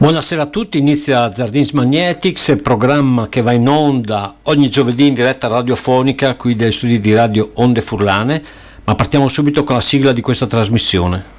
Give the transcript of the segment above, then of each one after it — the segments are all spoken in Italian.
Buonasera a tutti, inizia Zardins Magnetics, programma che va in onda ogni giovedì in diretta radiofonica qui dai studi di Radio Onde Furlane, ma partiamo subito con la sigla di questa trasmissione.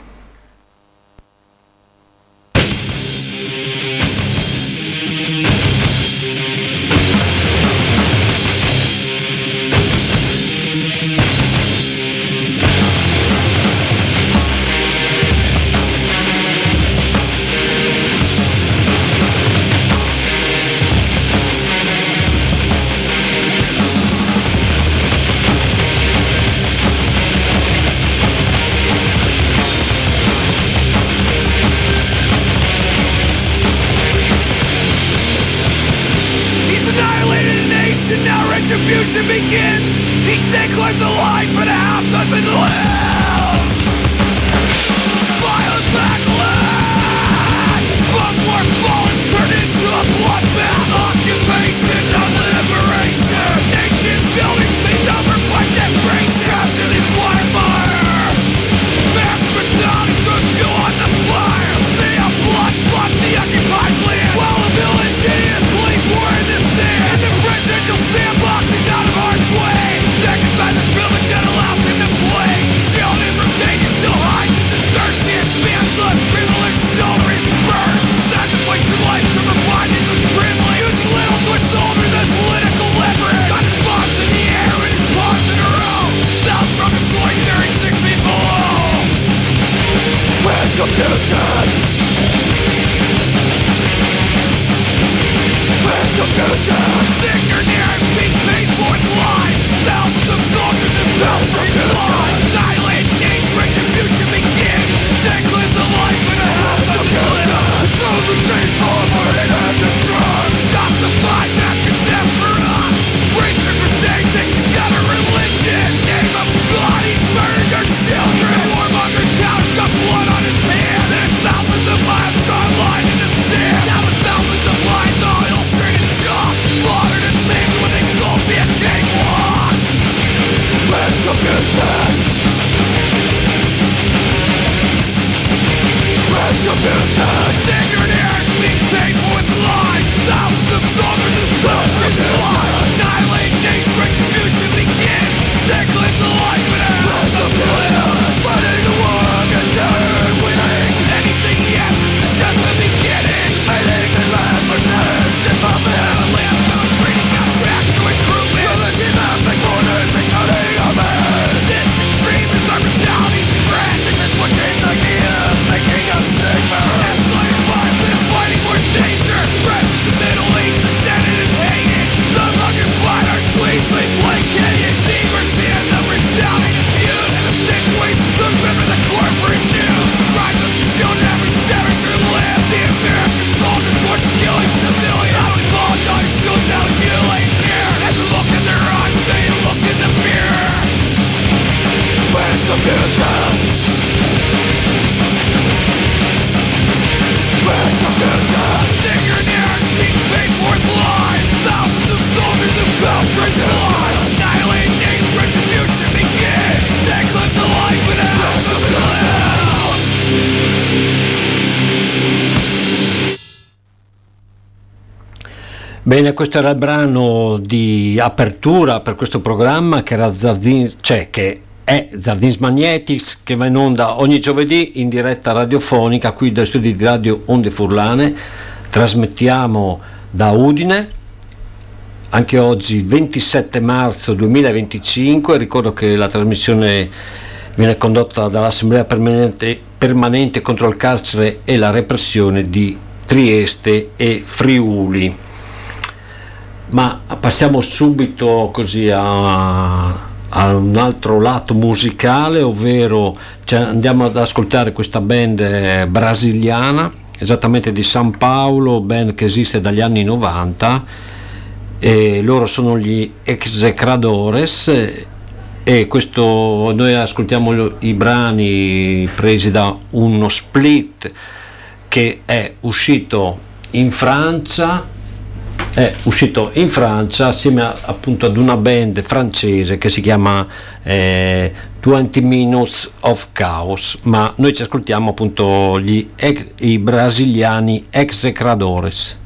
Bene, questo era il brano di apertura per questo programma che, era Zardin, cioè, che è Zardins Magnetics che va in onda ogni giovedì in diretta radiofonica qui dai studi di Radio Onde Furlane. Trasmettiamo da Udine anche oggi 27 marzo 2025. Ricordo che la trasmissione viene condotta dall'Assemblea Permanente, Permanente contro il carcere e la repressione di Trieste e Friuli ma passiamo subito così a, a un altro lato musicale, ovvero cioè, andiamo ad ascoltare questa band eh, brasiliana, esattamente di San Paolo, band che esiste dagli anni 90 e loro sono gli Execradores e questo noi ascoltiamo i brani presi da uno split che è uscito in Francia è uscito in Francia assieme a, appunto ad una band francese che si chiama eh, 20 Minutes of Chaos, ma noi ci ascoltiamo appunto gli, i brasiliani execradores.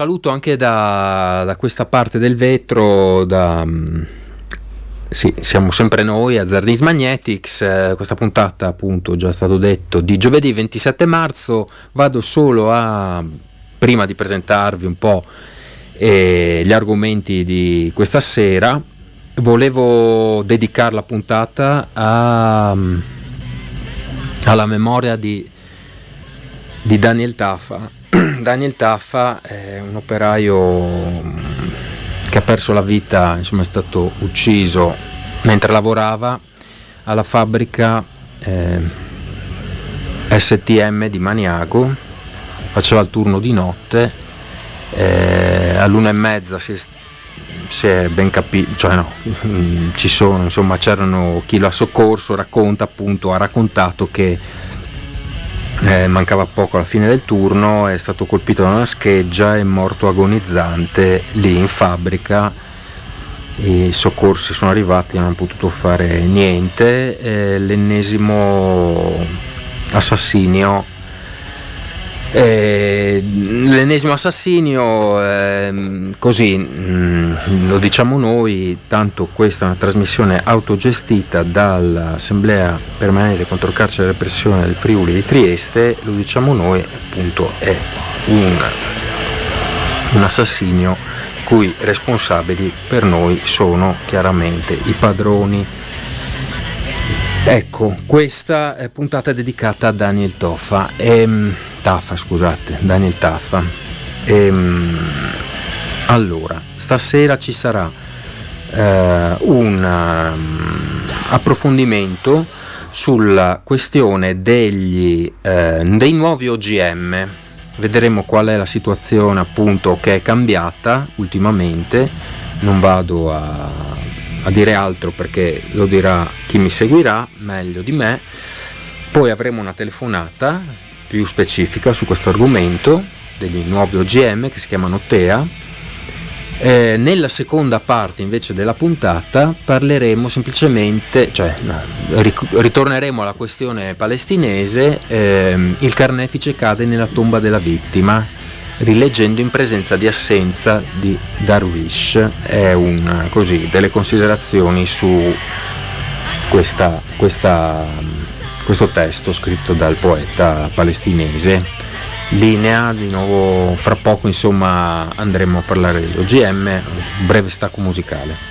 Saluto anche da, da, questa parte del vetro, da, mm, sì, siamo sempre noi a Zardis Magnetics, eh, questa puntata appunto già stato detto di giovedì 27 marzo, vado solo a, prima di presentarvi un po' eh, gli argomenti di questa sera, volevo dedicare la puntata a, mm, alla memoria di, di Daniel Taffa Daniel Taffa è un operaio che ha perso la vita, insomma è stato ucciso mentre lavorava alla fabbrica eh, STM di Maniago, faceva il turno di notte, eh, all'una e mezza si è, si è ben capito, cioè no, ci sono, insomma c'erano chi l'ha soccorso, racconta appunto, ha raccontato che eh, mancava poco alla fine del turno, è stato colpito da una scheggia e morto agonizzante lì in fabbrica. I soccorsi sono arrivati, non hanno potuto fare niente. Eh, l'ennesimo assassinio eh, l'ennesimo assassinio, eh, così mh, mm, lo diciamo noi, tanto questa è una trasmissione autogestita dall'Assemblea Permanente contro il carcere e repressione del Friuli di Trieste, lo diciamo noi, appunto è un, un assassinio cui responsabili per noi sono chiaramente i padroni. Ecco, questa puntata dedicata a Daniel Toffa, ehm, Taffa, scusate, Daniel Taffa. Ehm, allora, stasera ci sarà eh, un um, approfondimento sulla questione degli, eh, dei nuovi OGM. Vedremo qual è la situazione appunto che è cambiata ultimamente. Non vado a a dire altro perché lo dirà chi mi seguirà meglio di me. Poi avremo una telefonata più specifica su questo argomento degli nuovi OGM che si chiamano TEA eh, nella seconda parte invece della puntata parleremo semplicemente, cioè ritorneremo alla questione palestinese, ehm, il carnefice cade nella tomba della vittima, rileggendo in presenza di assenza di Darwish, è un, così, delle considerazioni su questa, questa, questo testo scritto dal poeta palestinese linea, di nuovo fra poco insomma andremo a parlare dell'OGM, breve stacco musicale.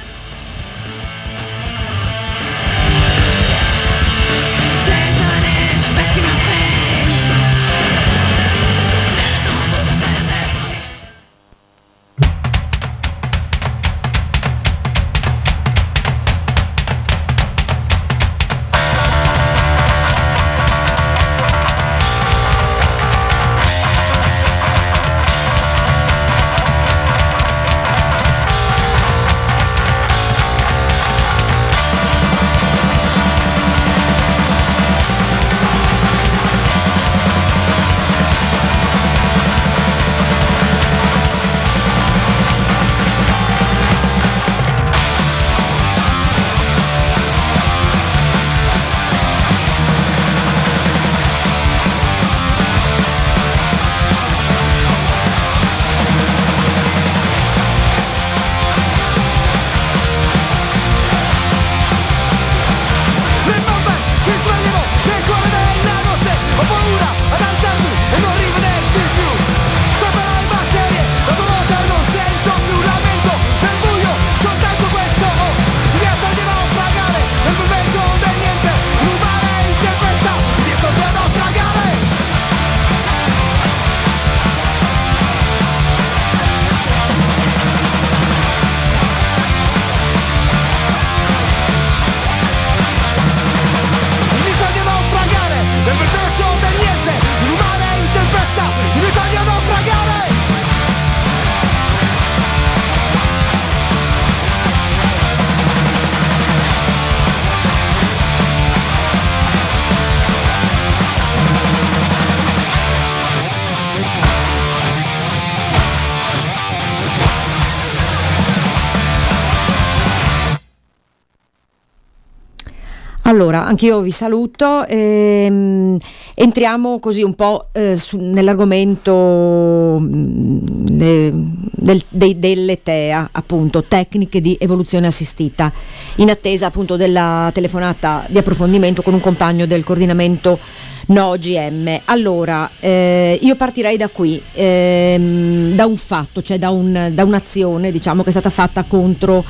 Allora, anch'io vi saluto. Ehm, entriamo così un po' eh, su, nell'argomento mm, le, del, dei, delle TEA, appunto, tecniche di evoluzione assistita, in attesa appunto della telefonata di approfondimento con un compagno del coordinamento No GM. Allora, eh, io partirei da qui, ehm, da un fatto, cioè da, un, da un'azione diciamo, che è stata fatta contro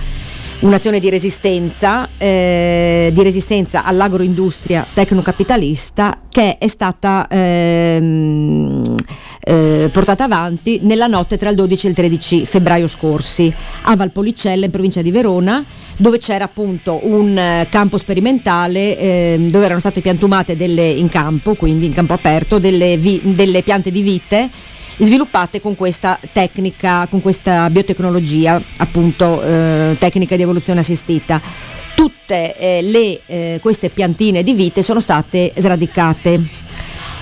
un'azione di resistenza, eh, di resistenza all'agroindustria tecnocapitalista che è stata ehm, eh, portata avanti nella notte tra il 12 e il 13 febbraio scorsi a Valpolicella in provincia di Verona dove c'era appunto un eh, campo sperimentale eh, dove erano state piantumate delle, in campo, quindi in campo aperto, delle, vi, delle piante di vite sviluppate con questa tecnica, con questa biotecnologia, appunto eh, tecnica di evoluzione assistita. Tutte eh, le, eh, queste piantine di vite sono state sradicate.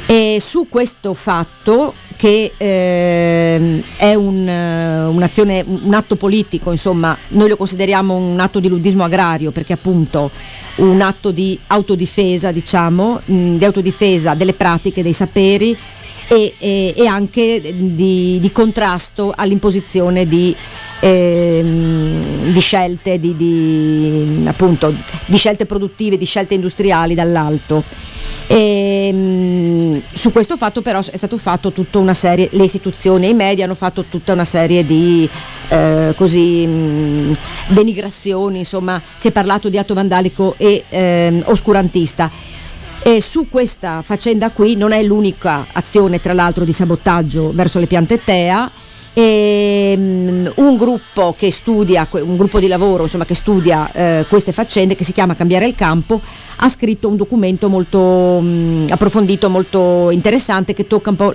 E su questo fatto che eh, è un, un'azione, un atto politico, insomma, noi lo consideriamo un atto di luddismo agrario perché appunto un atto di autodifesa, diciamo, mh, di autodifesa delle pratiche, dei saperi e, e, e anche di, di, contrasto all'imposizione di, ehm, di scelte, di, appunto, di scelte produttive, di scelte industriali dall'alto. E, mh, su questo fatto però è stato fatto tutta una serie, le istituzioni e i media hanno fatto tutta una serie di eh, così, denigrazioni, insomma si è parlato di atto vandalico e eh, oscurantista e su questa faccenda qui non è l'unica azione, tra l'altro, di sabotaggio verso le piante TEA. E, um, un gruppo che studia, un gruppo di lavoro insomma, che studia eh, queste faccende, che si chiama Cambiare il campo, ha scritto un documento molto um, approfondito, molto interessante, che tocca un po'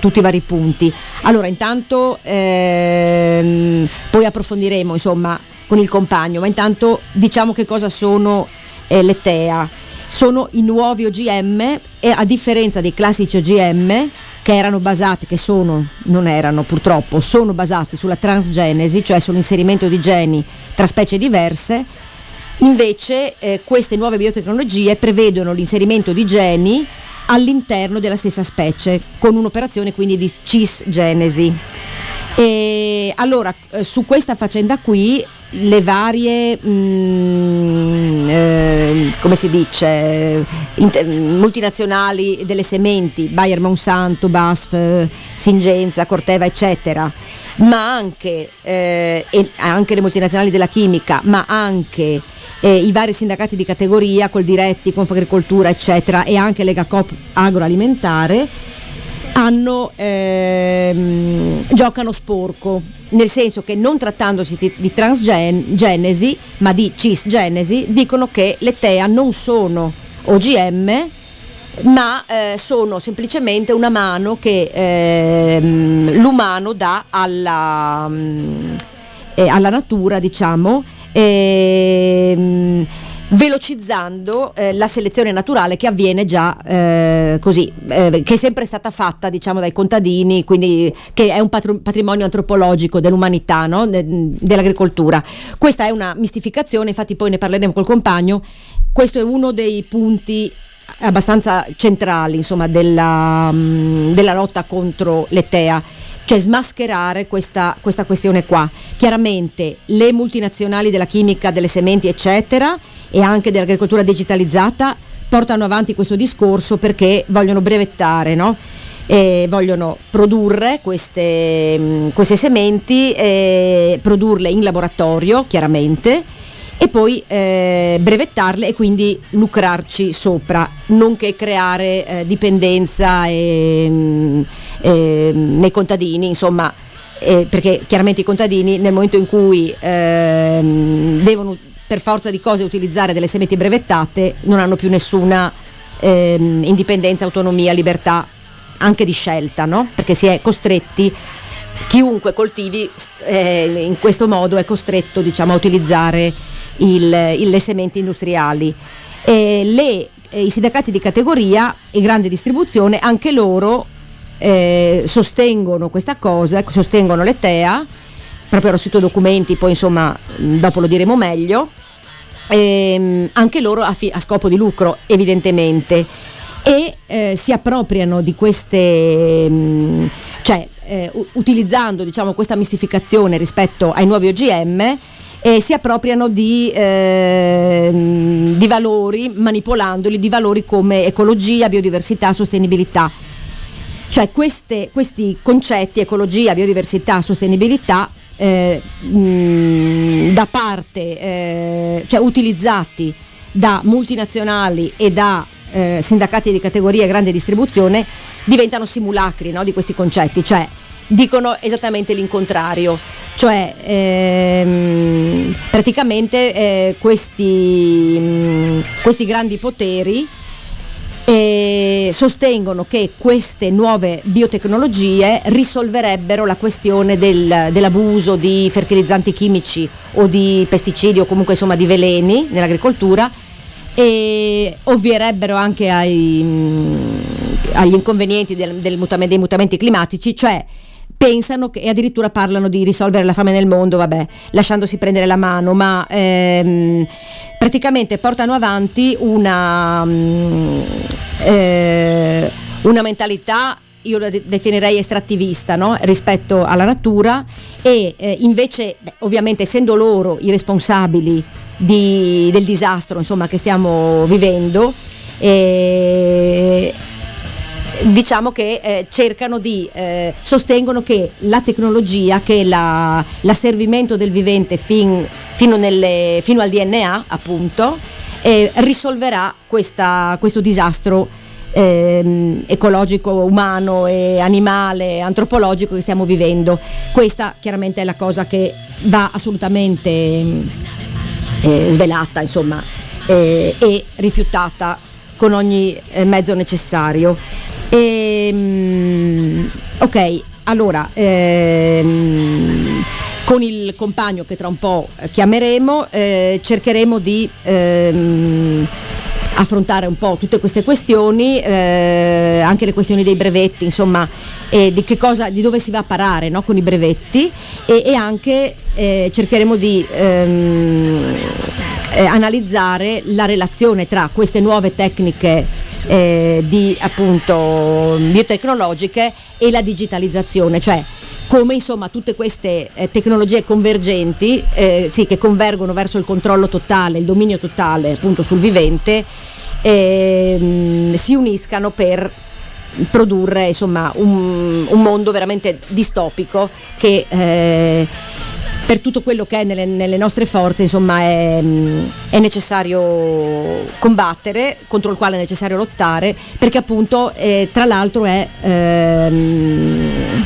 tutti i vari punti. Allora, intanto ehm, poi approfondiremo insomma con il compagno, ma intanto diciamo che cosa sono eh, le TEA. Sono i nuovi OGM e a differenza dei classici OGM che erano basati, che sono, non erano purtroppo, sono basati sulla transgenesi, cioè sull'inserimento di geni tra specie diverse, invece eh, queste nuove biotecnologie prevedono l'inserimento di geni all'interno della stessa specie, con un'operazione quindi di cisgenesi. E allora, eh, su questa faccenda qui, le varie, mh, mm, eh, come si dice, inter- multinazionali delle sementi, Bayer Monsanto, BASF, Singenza, Corteva, eccetera, ma anche, eh, anche le multinazionali della chimica, ma anche eh, i vari sindacati di categoria, col diretti, Confagricoltura, eccetera, e anche Lega Coop agroalimentare, hanno, ehm, giocano sporco, nel senso che non trattandosi di, di transgenesi, ma di cisgenesi, dicono che le TEA non sono OGM, ma eh, sono semplicemente una mano che ehm, l'umano dà alla, mm, eh, alla natura, diciamo, ehm, velocizzando eh, la selezione naturale che avviene già eh, così, eh, che è sempre stata fatta diciamo dai contadini, quindi che è un patr- patrimonio antropologico dell'umanità, no? De- dell'agricoltura. Questa è una mistificazione, infatti poi ne parleremo col compagno, questo è uno dei punti abbastanza centrali insomma, della, mh, della lotta contro l'ETEA cioè smascherare questa, questa questione qua. Chiaramente le multinazionali della chimica, delle sementi, eccetera, e anche dell'agricoltura digitalizzata portano avanti questo discorso perché vogliono brevettare, no? E vogliono produrre queste, mh, queste sementi, eh, produrle in laboratorio chiaramente e poi eh, brevettarle e quindi lucrarci sopra, nonché creare eh, dipendenza e, mh, eh, nei contadini, insomma, eh, perché chiaramente i contadini nel momento in cui ehm, devono per forza di cose utilizzare delle sementi brevettate non hanno più nessuna ehm, indipendenza, autonomia, libertà anche di scelta, no? perché si è costretti chiunque coltivi eh, in questo modo è costretto diciamo, a utilizzare il, il, le sementi industriali. E le, eh, I sindacati di categoria e grande distribuzione, anche loro eh, sostengono questa cosa, sostengono le TEA, proprio ho scritto documenti, poi insomma dopo lo diremo meglio, ehm, anche loro a, fi- a, scopo di lucro evidentemente e eh, si appropriano di queste, mh, cioè eh, utilizzando diciamo, questa mistificazione rispetto ai nuovi OGM, eh, si appropriano di, eh, di, valori, manipolandoli, di valori come ecologia, biodiversità, sostenibilità. Cioè queste, questi concetti, ecologia, biodiversità, sostenibilità, eh, mh, da parte, eh, cioè utilizzati da multinazionali e da eh, sindacati di categoria grande distribuzione, diventano simulacri no, di questi concetti, cioè dicono esattamente l'incontrario, cioè ehm, praticamente eh, questi, mh, questi grandi poteri e sostengono che queste nuove biotecnologie risolverebbero la questione del, dell'abuso di fertilizzanti chimici o di pesticidi o comunque insomma di veleni nell'agricoltura e ovvierebbero anche ai, agli inconvenienti del, del mutamento, dei mutamenti climatici, cioè pensano che, e addirittura parlano di risolvere la fame nel mondo, vabbè, lasciandosi prendere la mano, ma ehm, praticamente portano avanti una, um, eh, una mentalità io la definirei estrattivista no? rispetto alla natura e eh, invece beh, ovviamente essendo loro i responsabili di, del disastro insomma, che stiamo vivendo eh, diciamo che eh, cercano di, eh, sostengono che la tecnologia, che la, l'asservimento del vivente fin, fino, nelle, fino, al DNA appunto, eh, risolverà questa, questo disastro ehm, ecologico, umano e animale, antropologico che stiamo vivendo. Questa chiaramente è la cosa che va assolutamente eh, svelata insomma, eh, e rifiutata con ogni eh, mezzo necessario. Ehm, ok, allora, ehm, con il compagno che tra un po' chiameremo eh, cercheremo di ehm, affrontare un po' tutte queste questioni, eh, anche le questioni dei brevetti, insomma, eh, di, cosa, di, dove si va a parare no, con i brevetti e, e anche eh, cercheremo di ehm, eh, analizzare la relazione tra queste nuove tecniche eh, di, appunto, biotecnologiche e la digitalizzazione, cioè come insomma tutte queste eh, tecnologie convergenti eh, sì, che convergono verso il controllo totale, il dominio totale appunto sul vivente, eh, si uniscano per produrre insomma, un, un, mondo veramente distopico che eh, per tutto quello che è nelle, nelle nostre forze insomma, è, è, necessario combattere, contro il quale è necessario lottare, perché appunto eh, tra l'altro è ehm,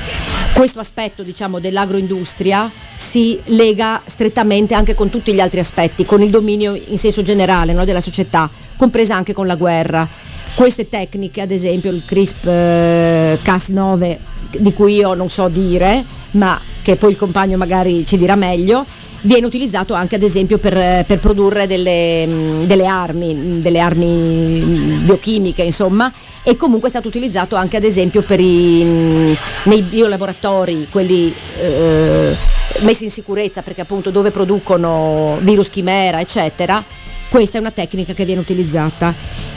questo aspetto diciamo, dell'agroindustria si lega strettamente anche con tutti gli altri aspetti, con il dominio in senso generale no, della società, compresa anche con la guerra. Queste tecniche, ad esempio il CRISP eh, Cas9, di cui io non so dire, ma che poi il compagno magari ci dirà meglio, viene utilizzato anche ad esempio per, per produrre delle, delle, armi, delle armi biochimiche, insomma, e comunque è stato utilizzato anche ad esempio i, nei biolaboratori, quelli eh, messi in sicurezza perché appunto dove producono virus chimera, eccetera, questa è una tecnica che viene utilizzata.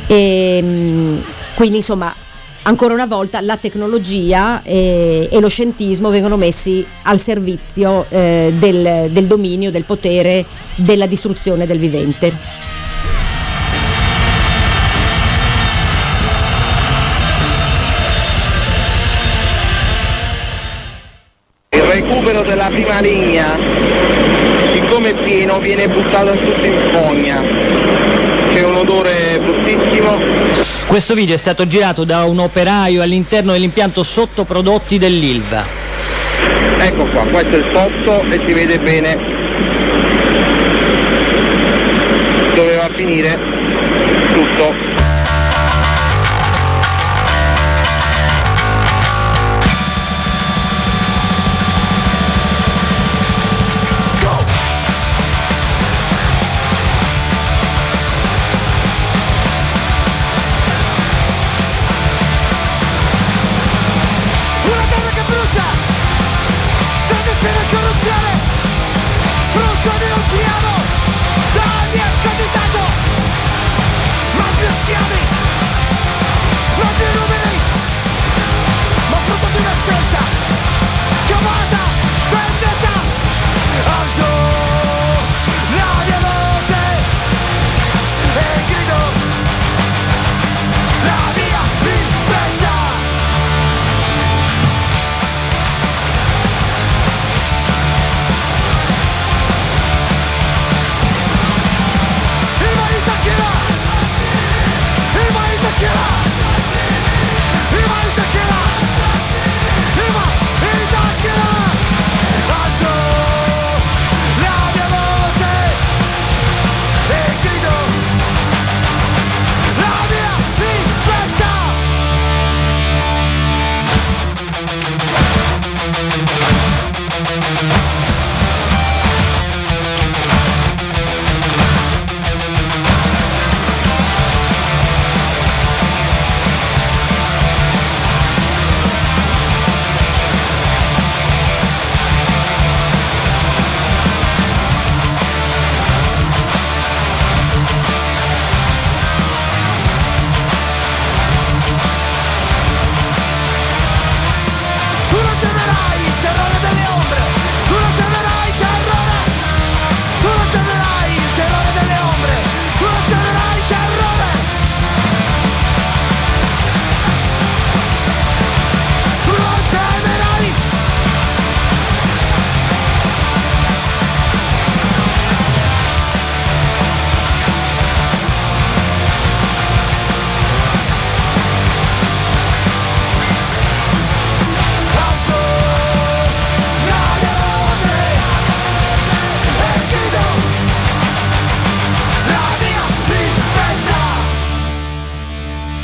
E, quindi insomma ancora una volta la tecnologia e, e lo scientismo vengono messi al servizio eh, del, del dominio, del potere, della distruzione del vivente. Il recupero della prima linea, siccome è pieno, viene buttato tutto in fogna. C'è un odore bruttissimo questo video è stato girato da un operaio all'interno dell'impianto sottoprodotti dell'Ilva. Ecco qua, questo è il pozzo e si vede bene dove va a finire tutto.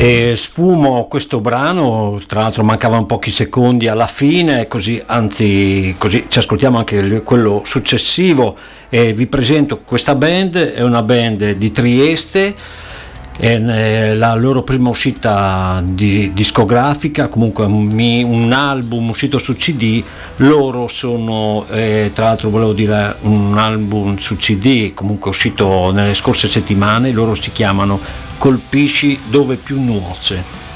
E sfumo questo brano, tra l'altro mancavano pochi secondi alla fine, così, anzi così ci ascoltiamo anche quello successivo. E vi presento questa band, è una band di Trieste, è la loro prima uscita di, discografica, comunque un, album uscito su CD, loro sono eh, tra l'altro volevo dire un album su CD comunque uscito nelle scorse settimane, loro si chiamano colpisci dove più nuoce.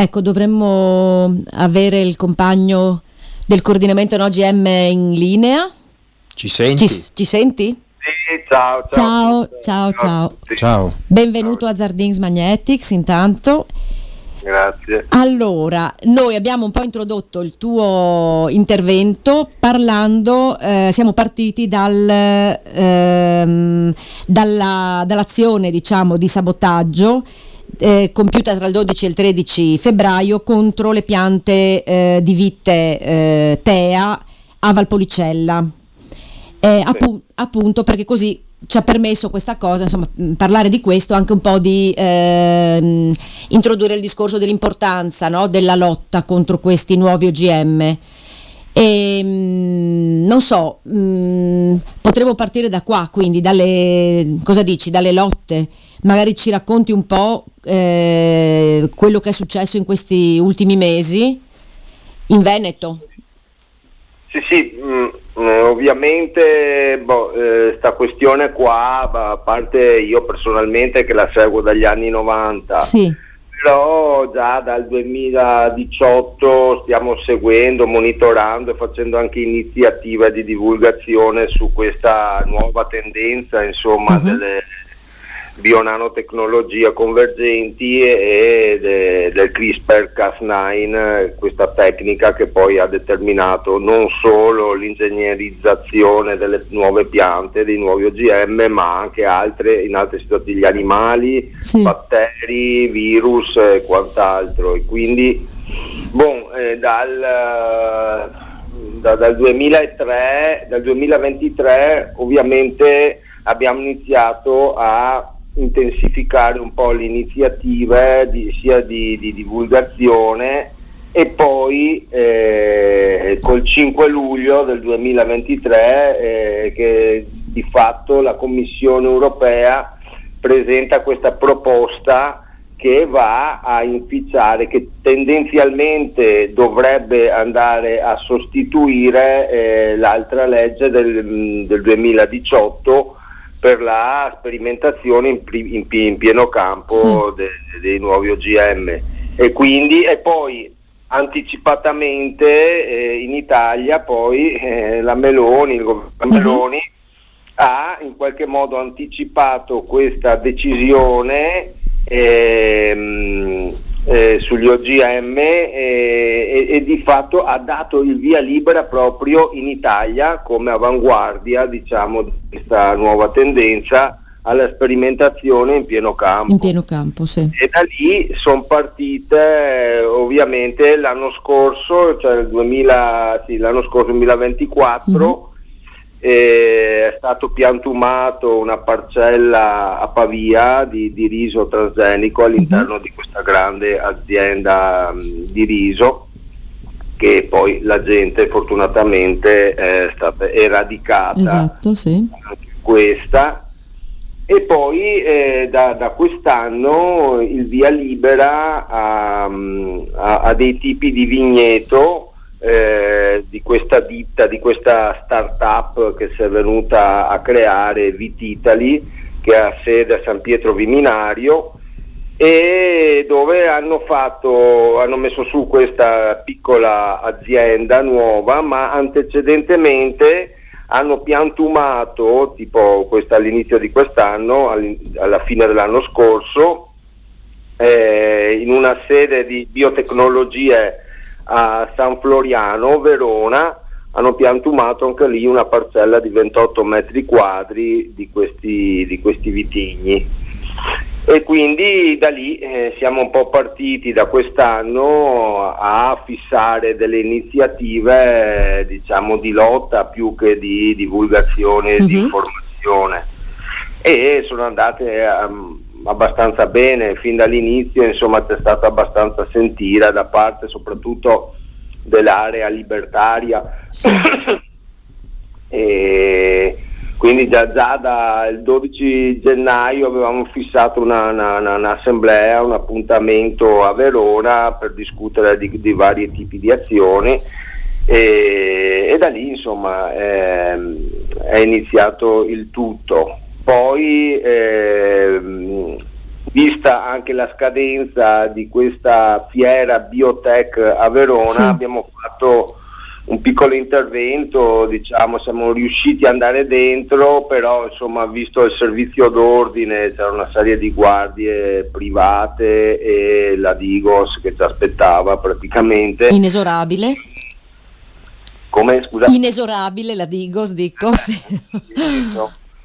Ecco, dovremmo avere il compagno del coordinamento no GM in linea. Ci senti? Ci, ci senti? Sì, ciao, ciao. Ciao, ciao, ciao. ciao. Benvenuto ciao. a Zardings Magnetics intanto. Grazie. Allora, noi abbiamo un po' introdotto il tuo intervento parlando, eh, siamo partiti dal, ehm, dalla, dall'azione diciamo, di sabotaggio eh, compiuta tra il 12 e il 13 febbraio contro le piante eh, di vite eh, Tea a Valpolicella. Sì. Appu- appunto perché così ci ha permesso questa cosa, insomma, parlare di questo, anche un po' di ehm, introdurre il discorso dell'importanza no, della lotta contro questi nuovi OGM. E, mh, non so, mh, potremmo partire da qua, quindi dalle, cosa dici, dalle lotte magari ci racconti un po' eh, quello che è successo in questi ultimi mesi in Veneto. Sì, sì, mh, mm, eh, ovviamente boh, eh, sta questione qua, a parte io personalmente che la seguo dagli anni 90, sì. però già dal 2018 stiamo seguendo, monitorando e facendo anche iniziative di divulgazione su questa nuova tendenza insomma, uh-huh. delle bionanotecnologia convergenti e de, del CRISPR-Cas9, questa tecnica che poi ha determinato non solo l'ingegnerizzazione delle nuove piante, dei nuovi OGM, ma anche altre, in altre situazioni gli animali, sì. batteri, virus e quant'altro. E quindi bon, eh, dal, da, dal, 2003, dal 2023 ovviamente abbiamo iniziato a intensificare un po' le iniziative di, sia di, di, divulgazione e poi eh, col 5 luglio del 2023 eh, che di fatto la Commissione europea presenta questa proposta che va a inficiare, che tendenzialmente dovrebbe andare a sostituire eh, l'altra legge del, del, 2018 per la sperimentazione in, in, in pieno campo sì. de, dei nuovi OGM. E quindi e poi anticipatamente eh, in Italia poi eh, la Meloni, il governo uh-huh. Meloni ha in qualche modo anticipato questa decisione ehm, eh, sugli OGM eh, e, e, di fatto ha dato il via libera proprio in Italia come avanguardia diciamo, di questa nuova tendenza alla sperimentazione in pieno campo. In pieno campo, sì. E da lì sono partite eh, ovviamente l'anno scorso, cioè il 2000, sì, l'anno scorso 2024, mm-hmm è stato piantumato una parcella a Pavia di, di riso transgenico all'interno uh-huh. di questa grande azienda um, di riso che poi la gente fortunatamente è stata eradicata esatto, sì. anche questa e poi eh, da, da, quest'anno il via libera a, a, a dei tipi di vigneto eh, di questa ditta, di questa start-up che si è venuta a creare Vititali, che ha sede a San Pietro Viminario e dove hanno, fatto, hanno messo su questa piccola azienda nuova, ma antecedentemente hanno piantumato, tipo all'inizio di quest'anno, alla fine dell'anno scorso, eh, in una sede di biotecnologie a San Floriano, Verona, hanno piantumato anche lì una parcella di 28 metri quadri di questi, di questi vitigni. E quindi da lì eh, siamo un po' partiti da quest'anno a fissare delle iniziative eh, diciamo di lotta più che di divulgazione e mm-hmm. di mhm. informazione e sono andate um, abbastanza bene fin dall'inizio, insomma c'è stata abbastanza sentita da parte soprattutto dell'area libertaria. Sì. e quindi già, già dal 12 gennaio avevamo fissato una, una, una, un'assemblea, un appuntamento a Verona per discutere di, di vari tipi di azioni e, e da lì insomma è, è iniziato il tutto poi ehm, vista anche la scadenza di questa fiera biotech a Verona sì. abbiamo fatto un piccolo intervento, diciamo, siamo riusciti ad andare dentro, però insomma, visto il servizio d'ordine, c'era una serie di guardie private e la Digos che ci aspettava praticamente. Inesorabile. Come scusa? Inesorabile la Digos, dico. Sì.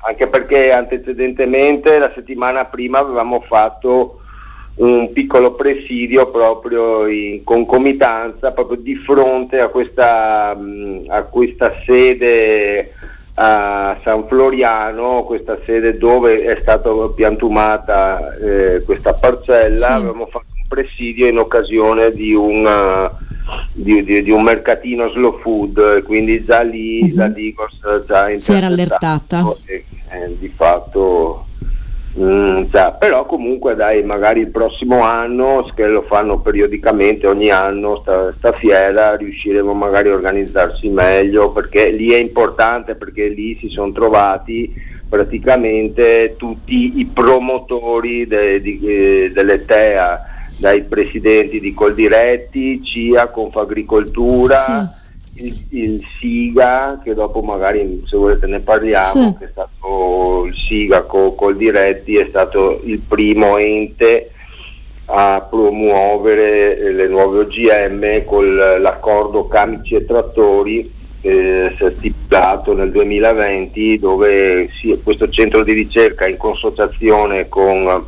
Anche perché antecedentemente la settimana prima avevamo fatto un piccolo presidio proprio in concomitanza, proprio di fronte a questa, a questa sede a San Floriano, questa sede dove è stata piantumata eh, questa parcella, sì. avevamo fatto un presidio in occasione di un, di, di, di un mercatino slow food, quindi già lì uh-huh. la Digos già si era allertata. E, eh, di fatto mm, cioè, però comunque dai magari il prossimo anno che lo fanno periodicamente ogni anno sta, sta, fiera riusciremo magari a organizzarsi meglio perché lì è importante perché lì si sono trovati praticamente tutti i promotori de, di, eh, dell'ETEA dai presidenti di Coldiretti, CIA, Confagricoltura sì il, il, SIGA, che dopo magari se volete ne parliamo, sì. che è stato il SIGA co, col Diretti, è stato il primo ente a promuovere le nuove OGM con l'accordo Camici e Trattori eh, stipulato nel 2020 dove sì, questo centro di ricerca in consociazione con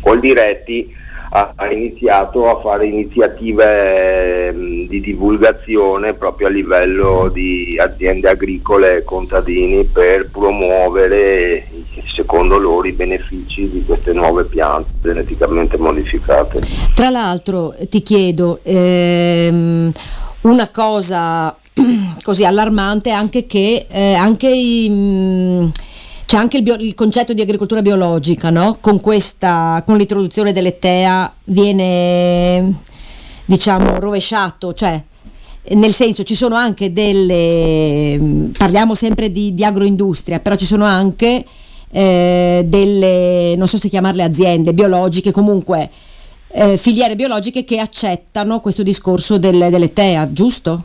col Diretti ha, ha iniziato a fare iniziative eh, di divulgazione proprio a livello di aziende agricole e contadini per promuovere secondo loro i benefici di queste nuove piante geneticamente modificate. Tra l'altro ti chiedo ehm, una cosa così allarmante anche che eh, anche i, mh, c'è anche il, bio, il, concetto di agricoltura biologica, no? Con questa, con l'introduzione delle TEA viene, diciamo, rovesciato, cioè nel senso ci sono anche delle, parliamo sempre di, di agroindustria, però ci sono anche eh, delle, non so se chiamarle aziende biologiche, comunque eh, filiere biologiche che accettano questo discorso delle, delle TEA, giusto?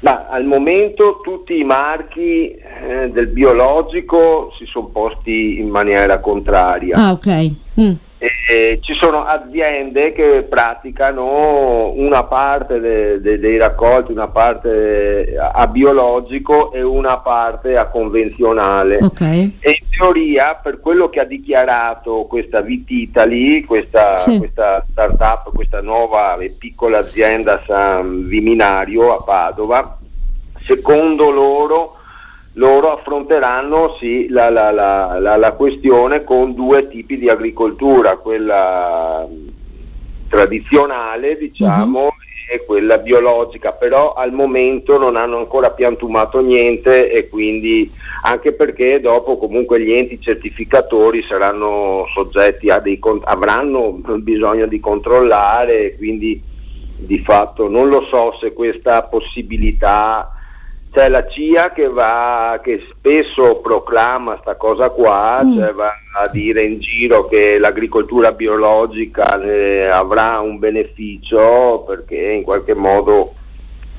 Ma al momento tutti i marchi eh, del biologico si sono posti in maniera contraria. Ah, ok. Mm. E, ci sono aziende che praticano una parte de, de, dei raccolti, una parte a biologico e una parte a convenzionale. Okay. E in teoria, per quello che ha dichiarato questa Vititali, questa, sì. questa startup, questa nuova e piccola azienda San Viminario a Padova, secondo loro loro affronteranno sì, la, la, la, la, questione con due tipi di agricoltura, quella tradizionale diciamo uh-huh. e quella biologica, però al momento non hanno ancora piantumato niente e quindi anche perché dopo comunque gli enti certificatori saranno soggetti a dei avranno bisogno di controllare, quindi di fatto non lo so se questa possibilità c'è la CIA che, va, che spesso proclama questa cosa qua, mm. cioè va a dire in giro che l'agricoltura biologica eh, avrà un beneficio perché in qualche modo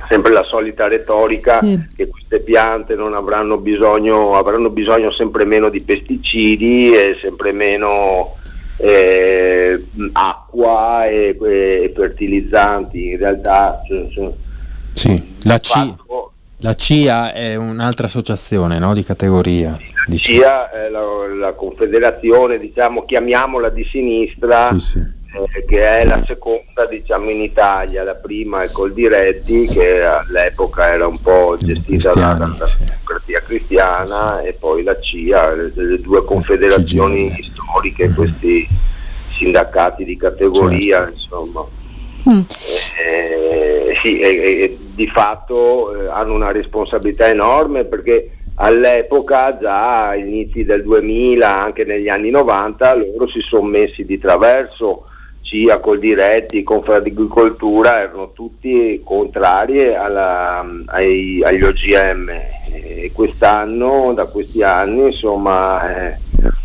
sempre la solita retorica sì. che queste piante non avranno bisogno, avranno bisogno sempre meno di pesticidi e sempre meno eh, acqua e, e, fertilizzanti. In realtà cioè, cioè, sì, la CIA la CIA è un'altra associazione no? di categoria. La diciamo. CIA è la, la, confederazione, diciamo, chiamiamola di sinistra, sì, sì. Eh, che è la seconda diciamo, in Italia. La prima è Coldiretti, che all'epoca era un po' gestita dalla democrazia cristiana, e poi la CIA, le, le due confederazioni storiche, mm-hmm. questi sindacati di categoria, certo. insomma. Mm. Eh, sì, e, e, di fatto eh, hanno una responsabilità enorme perché all'epoca, già inizi del 2000, anche negli anni 90, loro si sono messi di traverso, CIA, col diretti, Confagricoltura, erano tutti contrari alla, ai, agli OGM e quest'anno, da questi anni, insomma, eh,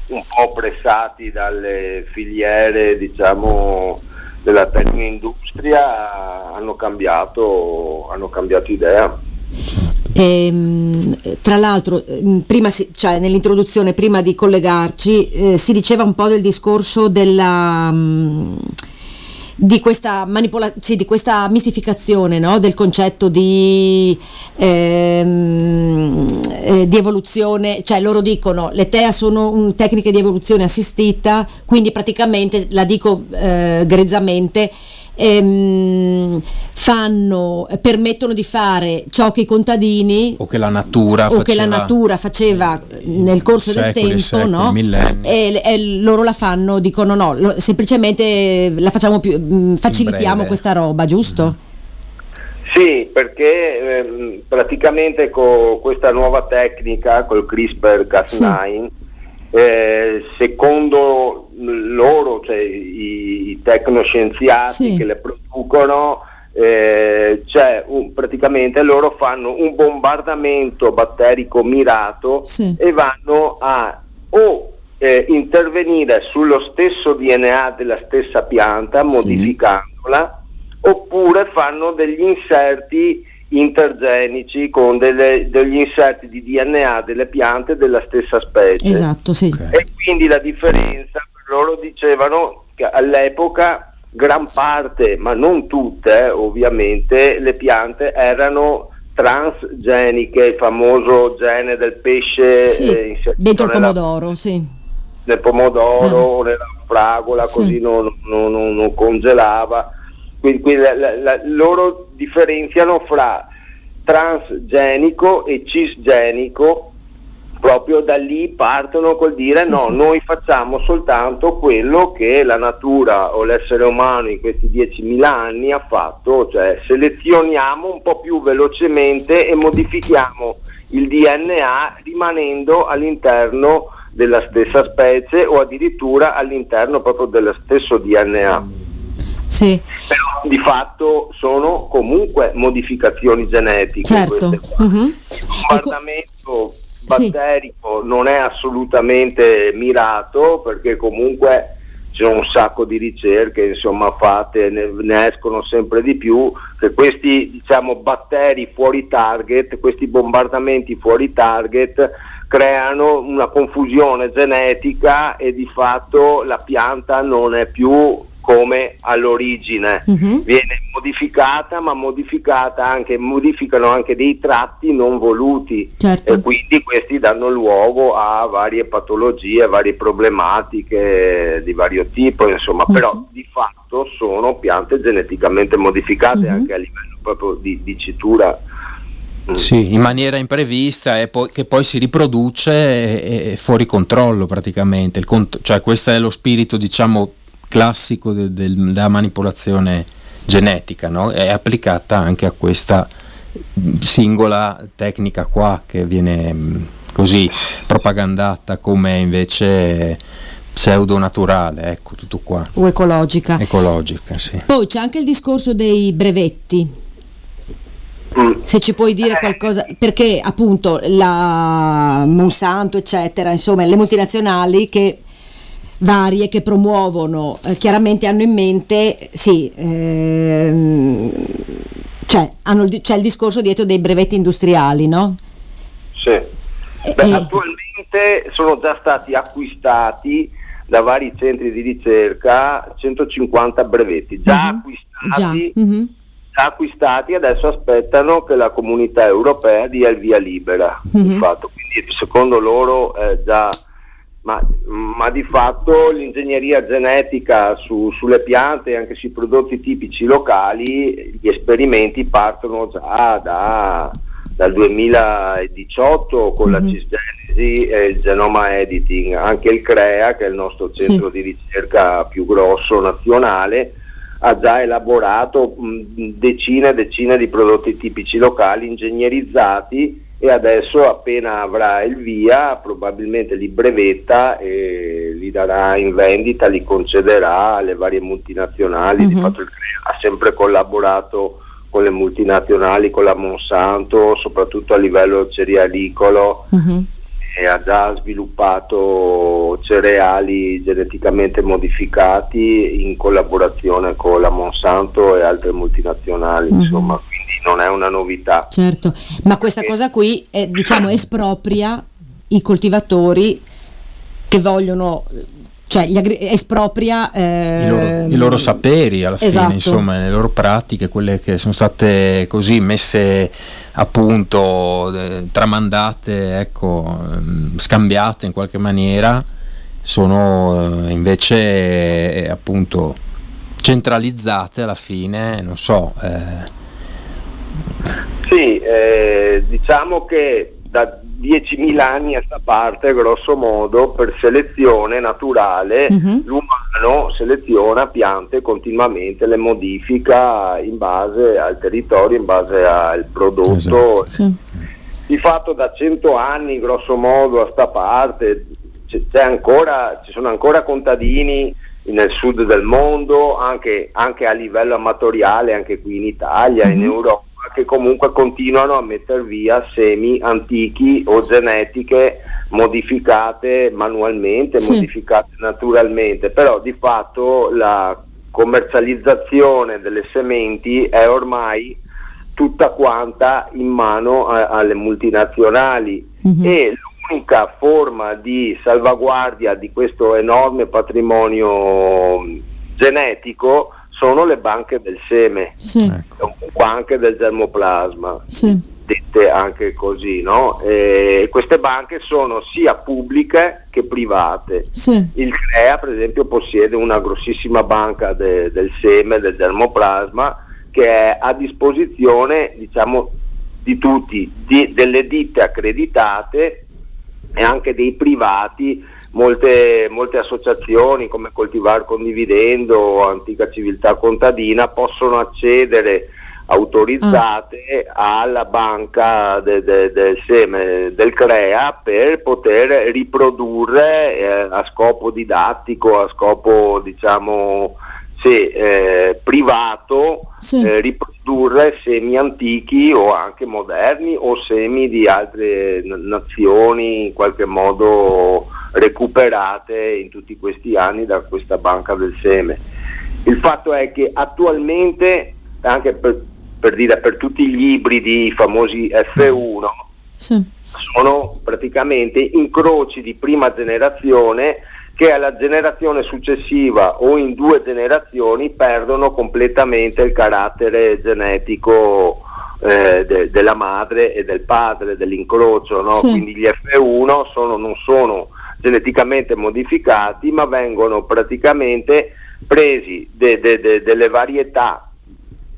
un po' pressati dalle filiere, diciamo, della tecnoindustria hanno cambiato, hanno cambiato idea. E, ehm, tra l'altro, mm, prima cioè, nell'introduzione, prima di collegarci, eh, si diceva un po' del discorso della... Mh, mm, di questa, manipola- sì, di questa mistificazione no? del concetto di, ehm, eh, di, evoluzione, cioè loro dicono le TEA sono un, tecniche di evoluzione assistita, quindi praticamente, la dico eh, grezzamente, ehm, fanno, permettono di fare ciò che i contadini o che la natura, o che la natura faceva nel corso secoli, del tempo secoli, no? e, e, loro la fanno, dicono no, lo, semplicemente la facciamo più, mh, mm, facilitiamo questa roba, giusto? Mm. Sì, perché ehm, praticamente con questa nuova tecnica, col CRISPR-Cas9, sì. Eh, secondo loro, cioè i, i tecnoscienziati sì. che le producono, eh, cioè un, praticamente loro fanno un bombardamento batterico mirato sì. e vanno a o eh, intervenire sullo stesso DNA della stessa pianta modificandola oppure fanno degli inserti intergenici con delle, degli inserti di DNA delle piante della stessa specie. Esatto, sì. Okay. E quindi la differenza loro dicevano che all'epoca gran parte, ma non tutte, eh, ovviamente, le piante erano transgeniche, il famoso gene del pesce sì, eh, dentro il pomodoro, sì. Nel pomodoro, eh. nella fragola, sì. così non, non, non, non, congelava. Quindi, quindi la, la, la, loro differenziano fra transgenico e cisgenico proprio da lì partono col dire sì, no, sì. noi facciamo soltanto quello che la natura o l'essere umano in questi 10.000 anni ha fatto, cioè selezioniamo un po' più velocemente e modifichiamo il DNA rimanendo all'interno della stessa specie o addirittura all'interno proprio dello stesso DNA. Sì. Però di fatto sono comunque modificazioni genetiche. Certo. Uh-huh. Il bombardamento batterico sì. non è assolutamente mirato perché comunque c'è un sacco di ricerche insomma, fatte, ne, ne, escono sempre di più, che questi diciamo, batteri fuori target, questi bombardamenti fuori target creano una confusione genetica e di fatto la pianta non è più come all'origine, uh-huh. viene modificata ma modificata anche, modificano anche dei tratti non voluti certo. e quindi questi danno luogo a varie patologie, varie problematiche di vario tipo, insomma, uh-huh. però di fatto sono piante geneticamente modificate uh-huh. anche a livello proprio di dicitura. Mm. Sì, in maniera imprevista e poi, che poi si riproduce e, fuori controllo praticamente, cont- cioè questo è lo spirito diciamo classico de, de, della manipolazione genetica, no? è applicata anche a questa singola tecnica qua che viene mm, così propagandata come invece pseudo naturale, ecco tutto qua. O ecologica. Ecologica, sì. Poi c'è anche il discorso dei brevetti. Mm. Se ci puoi dire qualcosa, perché appunto la Monsanto, eccetera, insomma, le multinazionali che varie che promuovono, eh, chiaramente hanno in mente, sì, ehm, cioè, hanno, c'è il discorso dietro dei brevetti industriali, no? Sì. Beh, eh, attualmente sono già stati acquistati da vari centri di ricerca 150 brevetti, già uh-huh. acquistati. Già. Uh-huh. Già acquistati, adesso aspettano che la comunità europea dia il via libera. Uh-huh. Fatto. Quindi secondo loro eh, già ma, ma, di fatto l'ingegneria genetica su, sulle piante e anche sui prodotti tipici locali, gli esperimenti partono già da, dal 2018 con mm-hmm. la mhm. cisgenesi e il genoma editing, anche il CREA, che è il nostro centro sì. di ricerca più grosso nazionale, ha già elaborato mh, decine e decine di prodotti tipici locali ingegnerizzati e adesso appena avrà il via probabilmente li brevetta e li darà in vendita, li concederà alle varie multinazionali, mm-hmm. ha sempre collaborato con le multinazionali, con la Monsanto, soprattutto a livello cerealicolo mm-hmm. e ha già sviluppato cereali geneticamente modificati in collaborazione con la Monsanto e altre multinazionali, mm-hmm. insomma non è una novità. Certo, ma questa Perché... cosa qui è, diciamo, espropria i coltivatori che vogliono cioè agri- espropria eh, I, loro, i, loro, saperi alla esatto. fine, insomma, le loro pratiche, quelle che sono state così messe a punto, eh, tramandate, ecco, mm, scambiate in qualche maniera, sono eh, invece eh, appunto centralizzate alla fine, non so. Sì, eh, diciamo che da 10.000 anni a sta parte, grosso modo, per selezione naturale, uh-huh. l'umano seleziona piante continuamente, le modifica in base al territorio, in base al prodotto. Esatto. Sì. Di fatto da 100 anni, grosso modo, a sta parte, c'è ancora, ci sono ancora contadini nel sud del mondo, anche, anche a livello amatoriale, anche qui in Italia, uh-huh. in Europa che comunque continuano a mettere via semi antichi o genetiche modificate manualmente, sì. modificate naturalmente, però di fatto la commercializzazione delle sementi è ormai tutta quanta in mano a, alle multinazionali mm-hmm. e l'unica forma di salvaguardia di questo enorme patrimonio genetico sono le banche del seme, sì. ecco. banche del germoplasma, sì. dette anche così, no? E queste banche sono sia pubbliche che private. Sì. Il CREA, per esempio, possiede una grossissima banca de, del seme, del germoplasma, che è a disposizione, diciamo, di tutti, di, delle ditte accreditate e anche dei privati molte, molte associazioni come Coltivar Condividendo o Antica Civiltà Contadina possono accedere autorizzate ah. alla banca de, de, del seme del CREA per poter riprodurre eh, a scopo didattico, a scopo diciamo sì, eh, privato, sì. Eh, riprodurre semi antichi o anche moderni o semi di altre nazioni in qualche modo recuperate in tutti questi anni da questa banca del seme. Il fatto è che attualmente, anche per, per dire per tutti gli ibridi famosi F1, sì. sono praticamente incroci di prima generazione che alla generazione successiva o in due generazioni perdono completamente il carattere genetico eh, de- della madre e del padre, dell'incrocio. No? Sì. Quindi gli F1 sono, non sono geneticamente modificati ma vengono praticamente presi de- de- delle varietà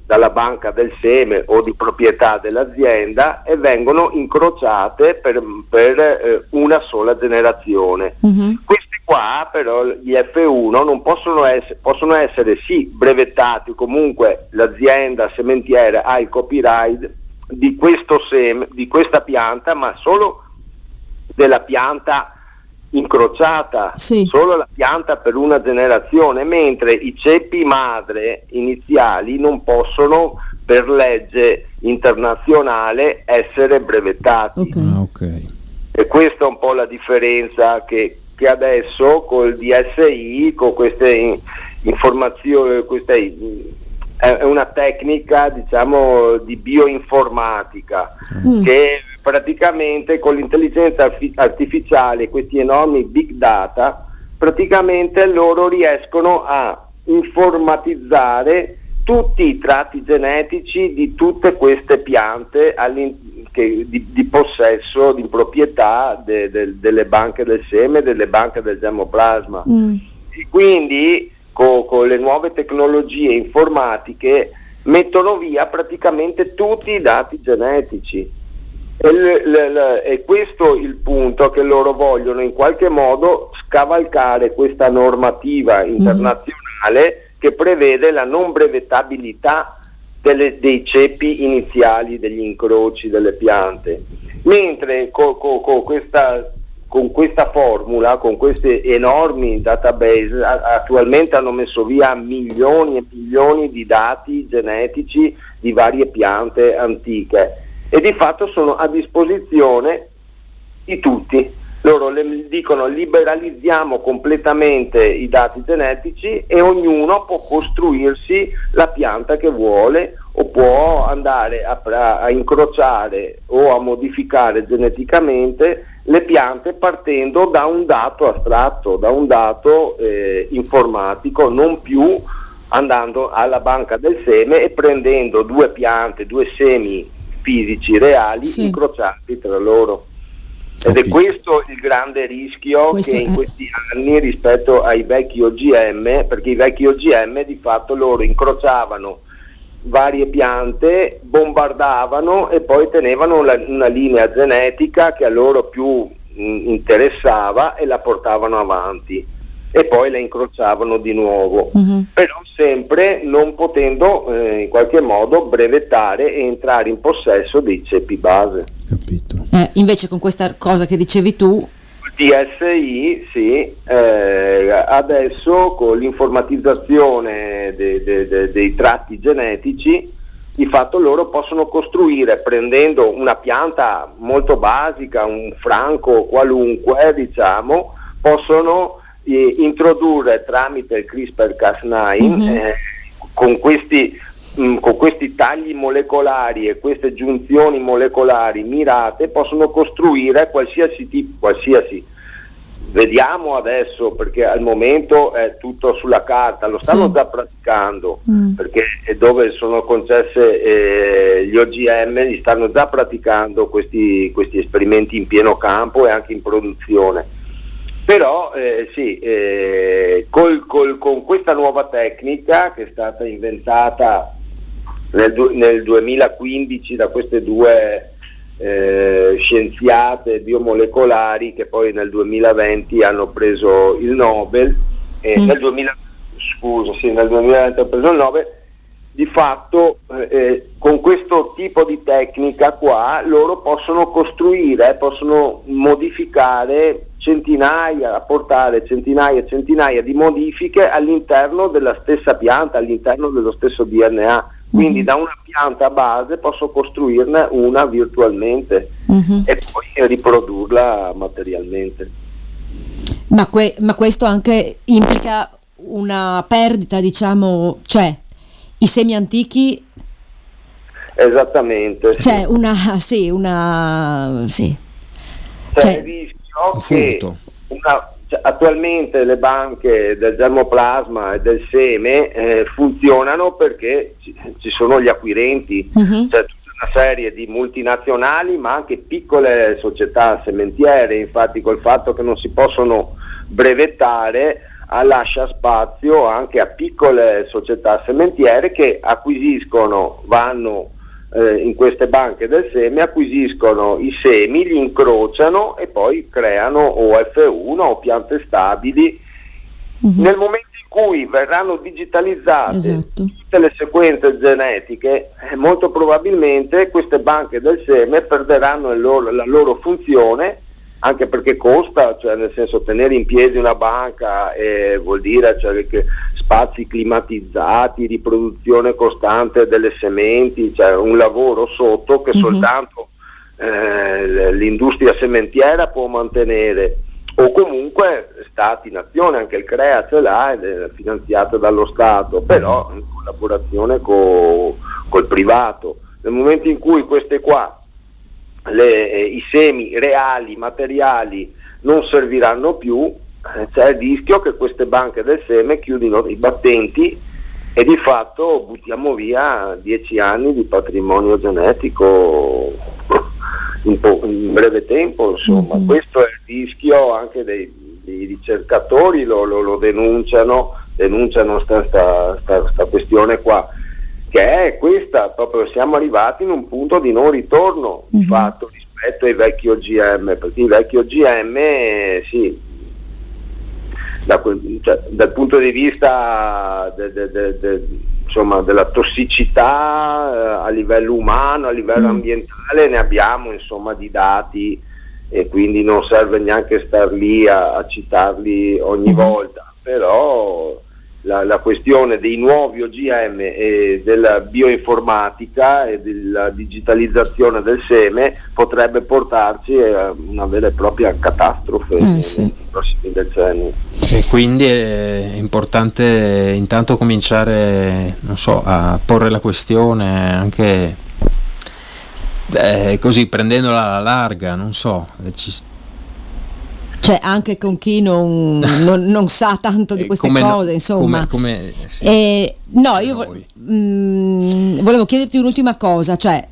dalla banca del seme o di proprietà dell'azienda e vengono incrociate per, per eh, una sola generazione. Questi qua però gli F1 non possono essere, possono essere sì brevettati, comunque l'azienda sementiera ha il copyright di, questo seme, di questa pianta, ma solo della pianta incrociata sì. solo la pianta per una generazione, mentre i ceppi madre iniziali non possono per legge internazionale essere brevettati. Okay. Ah, okay. E questa è un po' la differenza che, che adesso col DSI, con queste informazioni, queste, è una tecnica diciamo di bioinformatica mm. che praticamente con l'intelligenza artificiale, questi enormi big data, praticamente loro riescono a informatizzare tutti i tratti genetici di tutte queste piante che, di, di, possesso, di proprietà de, de, delle banche del seme, delle banche del germoplasma. Mm. E quindi con, con le nuove tecnologie informatiche mettono via praticamente tutti i dati genetici e, l, l, l, è questo il punto che loro vogliono in qualche modo scavalcare questa normativa mhm. internazionale mm. Che prevede la non brevettabilità delle, dei ceppi iniziali degli incroci delle piante. Mentre con, con, con, questa, con questa formula, con questi enormi database, attualmente hanno messo via milioni e milioni di dati genetici di varie piante antiche e di fatto sono a disposizione di tutti. Loro le dicono liberalizziamo completamente i dati genetici e ognuno può costruirsi la pianta che vuole o può andare a, a incrociare o a modificare geneticamente le piante partendo da un dato astratto, da un dato eh, informatico, non più andando alla banca del seme e prendendo due piante, due semi fisici reali sì. incrociati tra loro. Ed è questo il grande rischio questo che in questi anni rispetto ai vecchi OGM, perché i vecchi OGM di fatto loro incrociavano varie piante, bombardavano e poi tenevano la, una linea genetica che a loro più mh, interessava e la portavano avanti e poi le incrociavano di nuovo, uh-huh. però sempre non potendo eh, in qualche modo brevettare e entrare in possesso dei ceppi base. Capito. Eh, invece con questa cosa che dicevi tu... DSI, sì, eh, adesso con l'informatizzazione de, de, de, dei tratti genetici, di fatto loro possono costruire prendendo una pianta molto basica, un franco qualunque, diciamo, possono eh, introdurre tramite il CRISPR-Cas9 mm-hmm. eh, con, questi, mh, mm, con questi tagli molecolari e queste giunzioni molecolari mirate possono costruire qualsiasi tipo, qualsiasi Vediamo adesso perché al momento è tutto sulla carta, lo stanno sì. già praticando mm. perché dove sono concesse eh, gli OGM li stanno già praticando questi, questi esperimenti in pieno campo e anche in produzione però eh, sì, eh, col, col, con questa nuova tecnica che è stata inventata nel, nel 2015 da queste due eh, scienziate biomolecolari che poi nel 2020 hanno preso il Nobel, mm. nel, 2000, scusa, sì, nel 2020 hanno preso il Nobel, di fatto eh, eh, con questo tipo di tecnica qua loro possono costruire, possono modificare centinaia, apportare centinaia e centinaia di modifiche all'interno della stessa pianta, all'interno dello stesso DNA. Quindi mm-hmm. da una pianta base posso costruirne una virtualmente mm-hmm. e poi riprodurla materialmente. Ma, que- ma questo anche implica una perdita, diciamo, cioè i semi antichi Esattamente. C'è sì. una, sì, una, sì. C'è cioè, il rischio che una, cioè, attualmente le banche del germoplasma e del seme eh, funzionano perché ci, ci, sono gli acquirenti, uh-huh. c'è tutta una serie di multinazionali ma anche piccole società sementiere, infatti col fatto che non si possono brevettare lascia spazio anche a piccole società sementiere che acquisiscono, vanno eh, in queste banche del seme, acquisiscono i semi, li incrociano e poi creano o F1 o piante stabili. Uh-huh. Nel momento in cui verranno digitalizzate esatto. tutte le sequenze genetiche, eh, molto probabilmente queste banche del seme perderanno loro, la loro funzione anche perché costa, cioè nel senso tenere in piedi una banca eh, vuol dire cioè, che spazi climatizzati, riproduzione costante delle sementi, cioè un lavoro sotto che uh-huh. soltanto eh, l'industria sementiera può mantenere o comunque stati in azione, anche il CREA ce l'ha ed è finanziato dallo Stato, però in collaborazione co, col privato. Nel momento in cui queste qua le, i semi reali, materiali non serviranno più, c'è il rischio che queste banche del seme chiudino i battenti e di fatto buttiamo via dieci anni di patrimonio genetico in, po- in breve tempo. Insomma. Mm-hmm. Questo è il rischio anche dei, dei ricercatori, lo, lo, lo denunciano, denunciano questa questione qua che è questa, proprio siamo arrivati in un punto di non ritorno mm-hmm. fatto rispetto ai vecchi OGM, perché i vecchi OGM sì, da, cioè, dal punto di vista de, de, de, insomma, della tossicità eh, a livello umano, a livello mm. ambientale ne abbiamo insomma, di dati e quindi non serve neanche star lì a, a citarli ogni mm. volta, però la, la, questione dei nuovi OGM e della bioinformatica e della digitalizzazione del seme potrebbe portarci a una vera e propria catastrofe eh, sì. nei prossimi decenni. E quindi è importante intanto cominciare so, a porre la questione anche beh, così prendendola alla larga, non so, ci, cioè anche con chi non, non, non sa tanto di queste come cose, insomma. Come, come, sì. eh, no, io vo- mh, mm, volevo chiederti un'ultima cosa, cioè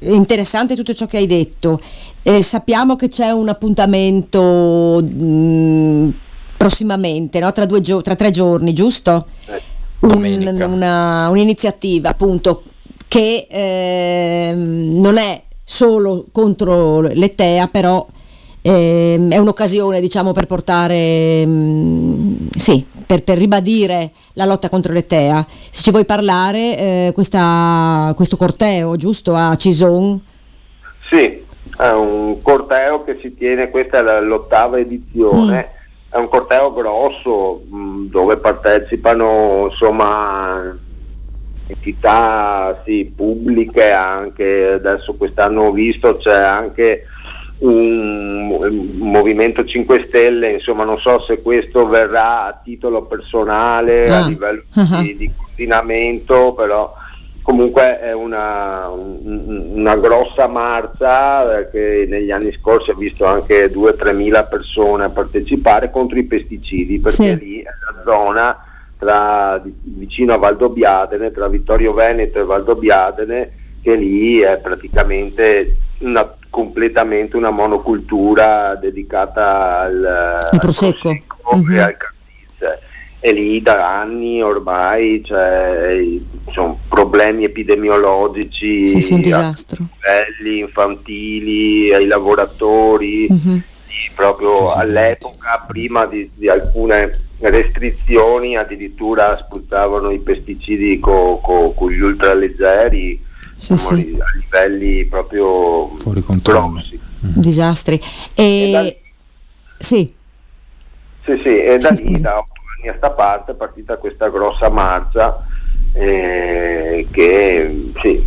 interessante tutto ciò che hai detto. Eh, sappiamo che c'è un appuntamento mh, mm, prossimamente, no? tra, gio- tra, tre giorni, giusto? Eh, un, una, un'iniziativa appunto che eh, non è solo contro l'ETEA, però eh, è un'occasione diciamo per portare mh, mm, sì, per, per, ribadire la lotta contro l'ETEA. Se ci vuoi parlare eh, questa, questo corteo giusto a Cison sì è un corteo che si tiene questa è l'ottava edizione. Mm. è un corteo grosso mh, mm, dove partecipano insomma entità sì, pubbliche anche adesso quest'anno ho visto c'è anche un, un, Movimento 5 Stelle, insomma non so se questo verrà a titolo personale, ah. a livello uh-huh. di, di, coordinamento, però comunque è una, un, una grossa marcia eh, che negli anni scorsi ha visto anche 2-3 mila persone partecipare contro i pesticidi, perché sì. lì è la zona tra, vicino a Valdobbiadene, tra Vittorio Veneto e Valdobbiadene, che lì è praticamente una completamente una monocultura dedicata al, al prosecco, prosecco uh-huh. e al cannabis e lì da anni ormai cioè, sono problemi epidemiologici sì, sì, un disastro. livelli infantili ai lavoratori uh-huh. proprio all'epoca, prima di, di, alcune restrizioni, addirittura spruzzavano i pesticidi con co, co gli ultraleggeri sì, sì. a livelli proprio fuori controllo. Mm. Disastri. E... E da... Sì. Sì, sì, e da lì, da anni a sta parte, è partita questa grossa marcia eh, che sì,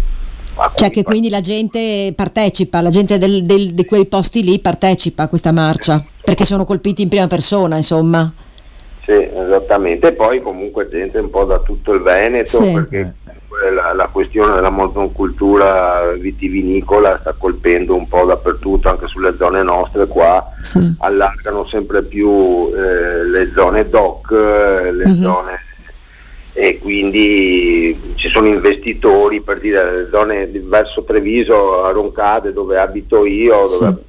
cioè che quindi la gente partecipa, la gente del, del, di quei posti lì partecipa a questa marcia, perché sono colpiti in prima persona, insomma. Sì, esattamente, e poi comunque gente un po' da tutto il Veneto, sì. perché la, la, questione della monocultura vitivinicola sta colpendo un po' dappertutto, anche sulle zone nostre qua, sì. allargano sempre più eh, le zone DOC, le uh-huh. zone e quindi ci sono investitori per dire le zone verso Treviso, a Roncade dove abito io, sì. dove eh,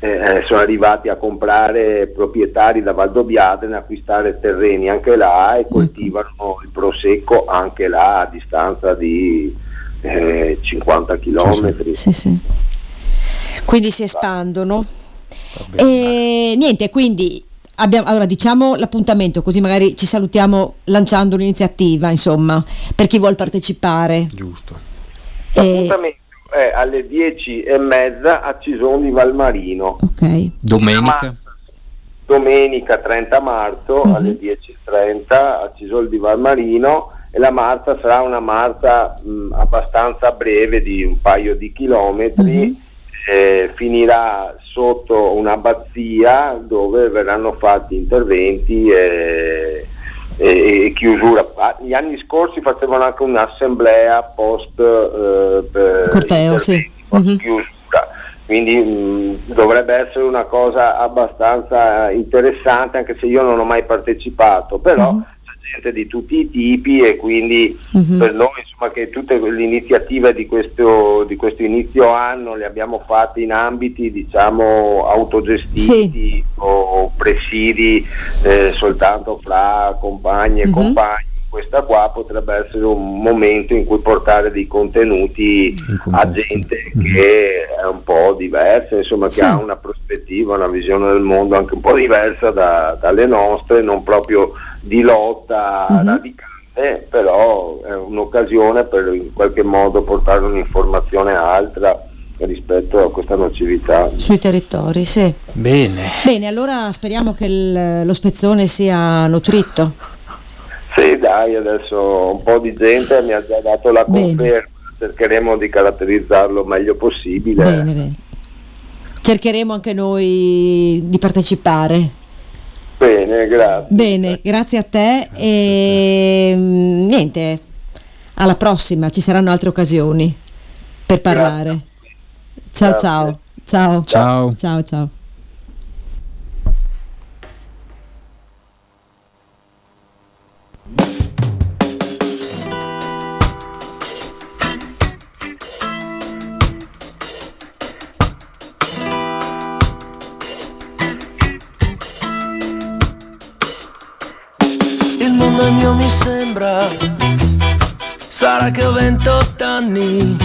eh, sono arrivati a comprare proprietari da Valdobbiadene, acquistare terreni anche là e ecco. coltivano il prosecco anche là a distanza di eh, 50 km. Sì, sì. Quindi si espandono. E niente, quindi abbiamo, allora diciamo l'appuntamento così magari ci salutiamo lanciando l'iniziativa, insomma, per chi vuole partecipare. Giusto. L'appuntamento è alle 10 e mezza a Cison di Valmarino. Ok. Domenica? Domenica 30 marzo uh-huh. alle 10.30 a Cisol di Valmarino e la marcia sarà una marcia mh, abbastanza breve di un paio di chilometri. Uh-huh. Eh, finirà sotto un'abbazia dove verranno fatti interventi e e, e chiusura. Gli anni scorsi facevano anche un'assemblea post eh, corteo, sì. post uh-huh. chiusura. Quindi mh, dovrebbe essere una cosa abbastanza interessante, anche se io non ho mai partecipato, però uh-huh gente di tutti i tipi e quindi uh-huh. per noi insomma che tutte le iniziative di questo, di questo, inizio anno le abbiamo fatte in ambiti diciamo autogestiti sì. o presidi eh, soltanto fra compagni e uh-huh. compagni questa qua potrebbe essere un momento in cui portare dei contenuti a gente mm-hmm. che è un po' diversa, insomma sì. che ha una prospettiva, una visione del mondo anche un po' diversa da, dalle nostre, non proprio di lotta uh-huh. radicale, però è un'occasione per in qualche modo portare un'informazione altra rispetto a questa nocività. Sui territori, sì. Bene. Bene, allora speriamo che il, lo spezzone sia nutrito. Sì, dai, adesso un po' di gente mi ha già dato la conferma, cercheremo di caratterizzarlo meglio possibile. Bene, bene. Cercheremo anche noi di partecipare. Bene, grazie. Bene, grazie a te grazie e a te. Mm, niente, alla prossima, ci saranno altre occasioni per parlare. Ciao, ciao ciao ciao. Ciao ciao. Sarà che ho 28 anni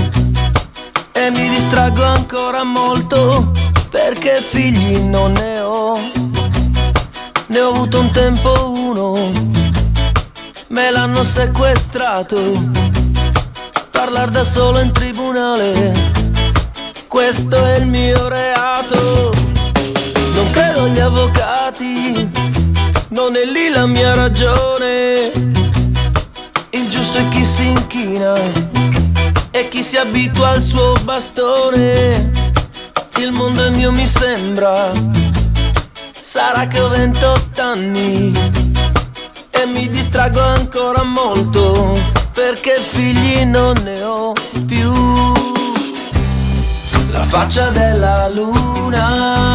e mi distraggo ancora molto perché figli non ne ho. Ne ho avuto un tempo uno, me l'hanno sequestrato. Parlar da solo in tribunale, questo è il mio reato. Non credo agli avvocati, non è lì la mia ragione giusto è chi si inchina e chi si abitua al suo bastone. Il mondo è mio mi sembra, sarà che ho 28 anni e mi distraggo ancora molto perché figli non ne ho più. La faccia della luna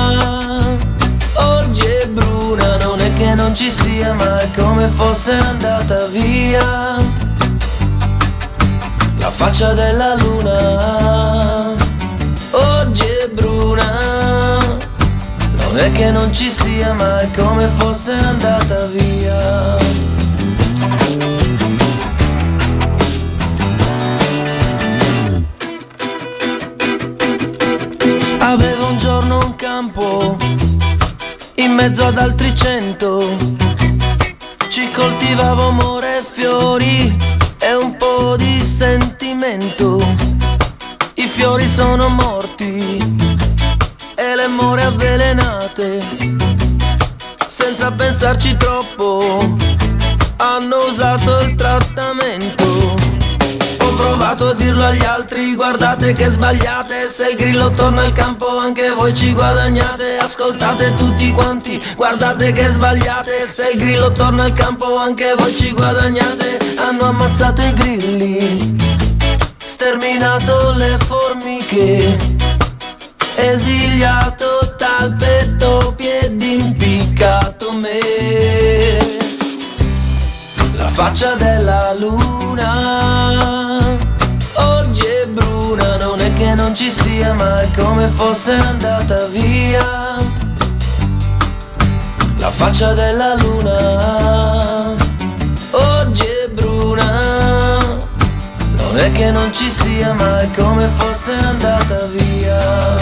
oggi è bruna, non è che non ci sia, ma è come fosse andata via la faccia della luna. Oggi è bruna. Non è che non ci sia ma è come fosse andata via. Avevo un giorno un campo in mezzo ad altri cento. Ci coltivavo amore e fiori e un po' di sentimento. I fiori sono morti e le more avvelenate. Senza pensarci troppo, hanno usato il trattamento provato a dirlo agli altri Guardate che sbagliate. Se il grillo torna al campo anche voi ci guadagnate. Ascoltate tutti quanti Guardate che sbagliate. Se il grillo torna al campo anche voi ci guadagnate. Hanno ammazzato i grilli Sterminato le formiche Esiliato talpetto Piedi impiccato me. La faccia della luna che non ci sia, ma è come fosse andata via. La faccia della luna oggi è bruna, non è che non ci sia, ma è come fosse andata via.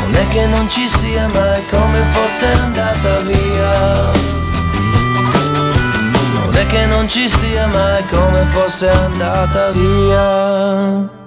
Non è che non ci sia, ma è come fosse andata via che non ci sia mai come fosse andata via.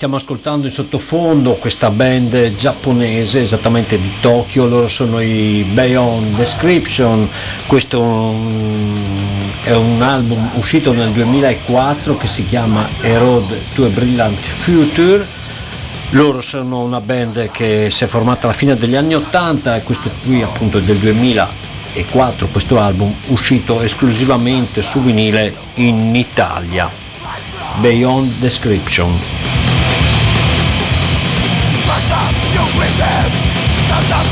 Stiamo ascoltando in sottofondo questa band giapponese, esattamente di Tokyo, loro sono i Beyond Description, questo è un album uscito nel 2004 che si chiama Road to a Brilliant Future. Loro sono una band che si è formata alla fine degli anni 80 e questo qui appunto è del 2004, questo album uscito esclusivamente su vinile in Italia. Beyond Description.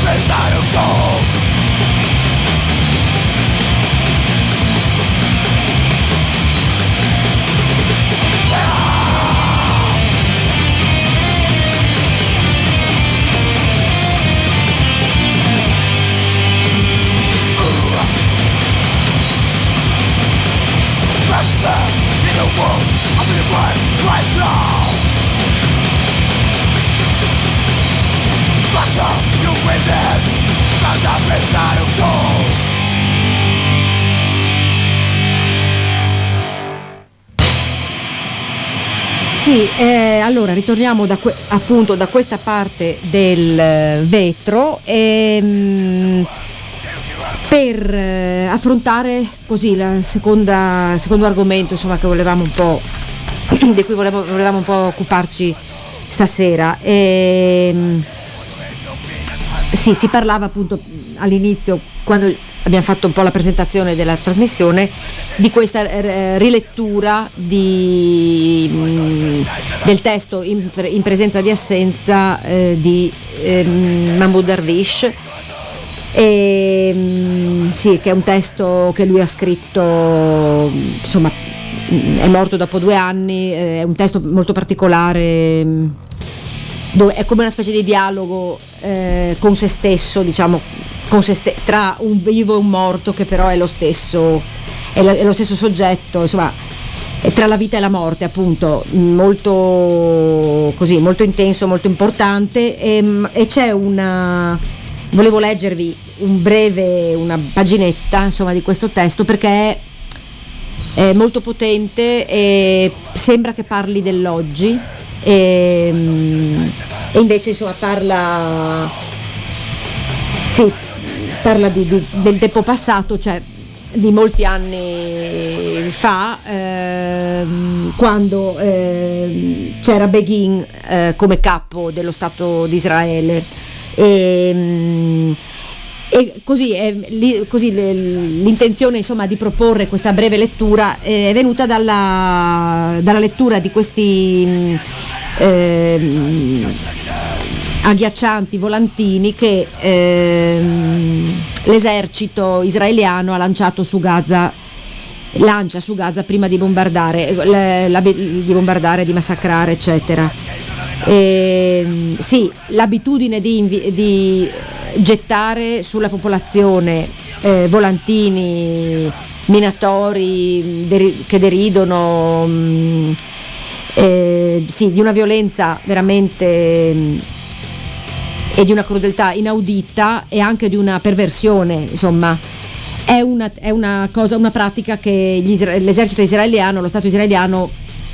Pensar o gol In sì, eh, allora ritorniamo da que- appunto da questa parte del eh, vetro ehm, per eh, affrontare così il secondo argomento insomma, di cui volevamo, volevamo un po' occuparci stasera. Ehm, sì, si parlava appunto all'inizio, quando abbiamo fatto un po' la presentazione della trasmissione, di questa eh, rilettura di, mh, mm, del testo in, in, presenza di assenza eh, di eh, Mahmoud Darwish. E, mm, sì, che è un testo che lui ha scritto, insomma, è morto dopo due anni, eh, è un testo molto particolare mm, dove è come una specie di dialogo eh, con se stesso, diciamo, se ste- tra un vivo e un morto che però è lo stesso, è, lo, è lo stesso soggetto, insomma, tra la vita e la morte, appunto, molto così, molto intenso, molto importante. E, ehm, e c'è una. Volevo leggervi un breve, una paginetta insomma, di questo testo perché è, è molto potente e sembra che parli dell'oggi e, ehm, e invece insomma parla, sì, parla di, di, del tempo passato, cioè di molti anni fa, ehm, quando ehm, c'era Begin eh, come capo dello Stato di Israele. E, ehm, e così, eh, così l'intenzione insomma, di proporre questa breve lettura è venuta dalla, dalla lettura di questi eh, agghiaccianti volantini che eh, l'esercito israeliano ha lanciato su Gaza lancia su Gaza prima di bombardare, la, la, di bombardare, di massacrare, eccetera. E, ehm, sì, l'abitudine di, di, gettare sulla popolazione eh, volantini minatori deri, che deridono mh, mm, eh, sì, di una violenza veramente mh, mm, e di una crudeltà inaudita e anche di una perversione, insomma. È una, è una cosa, una pratica che l'esercito israeliano, lo Stato israeliano,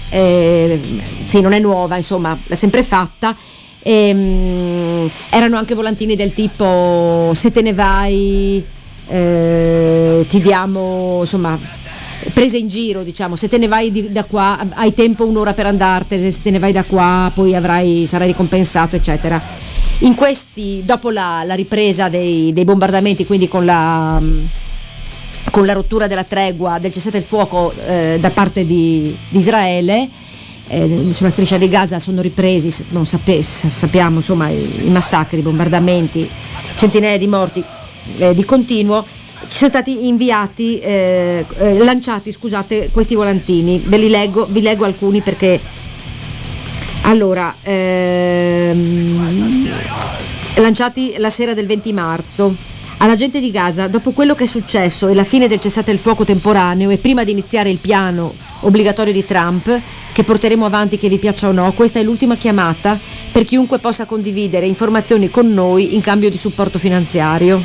eh, sì, non è nuova, insomma, l'ha sempre fatta. E, mh, mm, erano anche volantini del tipo se te ne vai eh, ti diamo insomma prese in giro, diciamo, se te ne vai di, da qua hai tempo un'ora per andartene, se te ne vai da qua poi avrai, sarai ricompensato, eccetera. In questi, dopo la, la ripresa dei, dei, bombardamenti, quindi con la, con la, rottura della tregua del cessate il fuoco eh, da parte di, di Israele, eh, sulla striscia di Gaza sono ripresi, sape, sappiamo, insomma, i, i, massacri, i bombardamenti, centinaia di morti eh, di continuo. Ci sono stati inviati, eh, eh, lanciati scusate, questi volantini, ve li leggo, vi leggo alcuni perché allora, ehm, lanciati la sera del 20 marzo. Alla gente di Gaza, dopo quello che è successo e la fine del cessate il fuoco temporaneo e prima di iniziare il piano obbligatorio di Trump, che porteremo avanti che vi piaccia o no, questa è l'ultima chiamata per chiunque possa condividere informazioni con noi in cambio di supporto finanziario.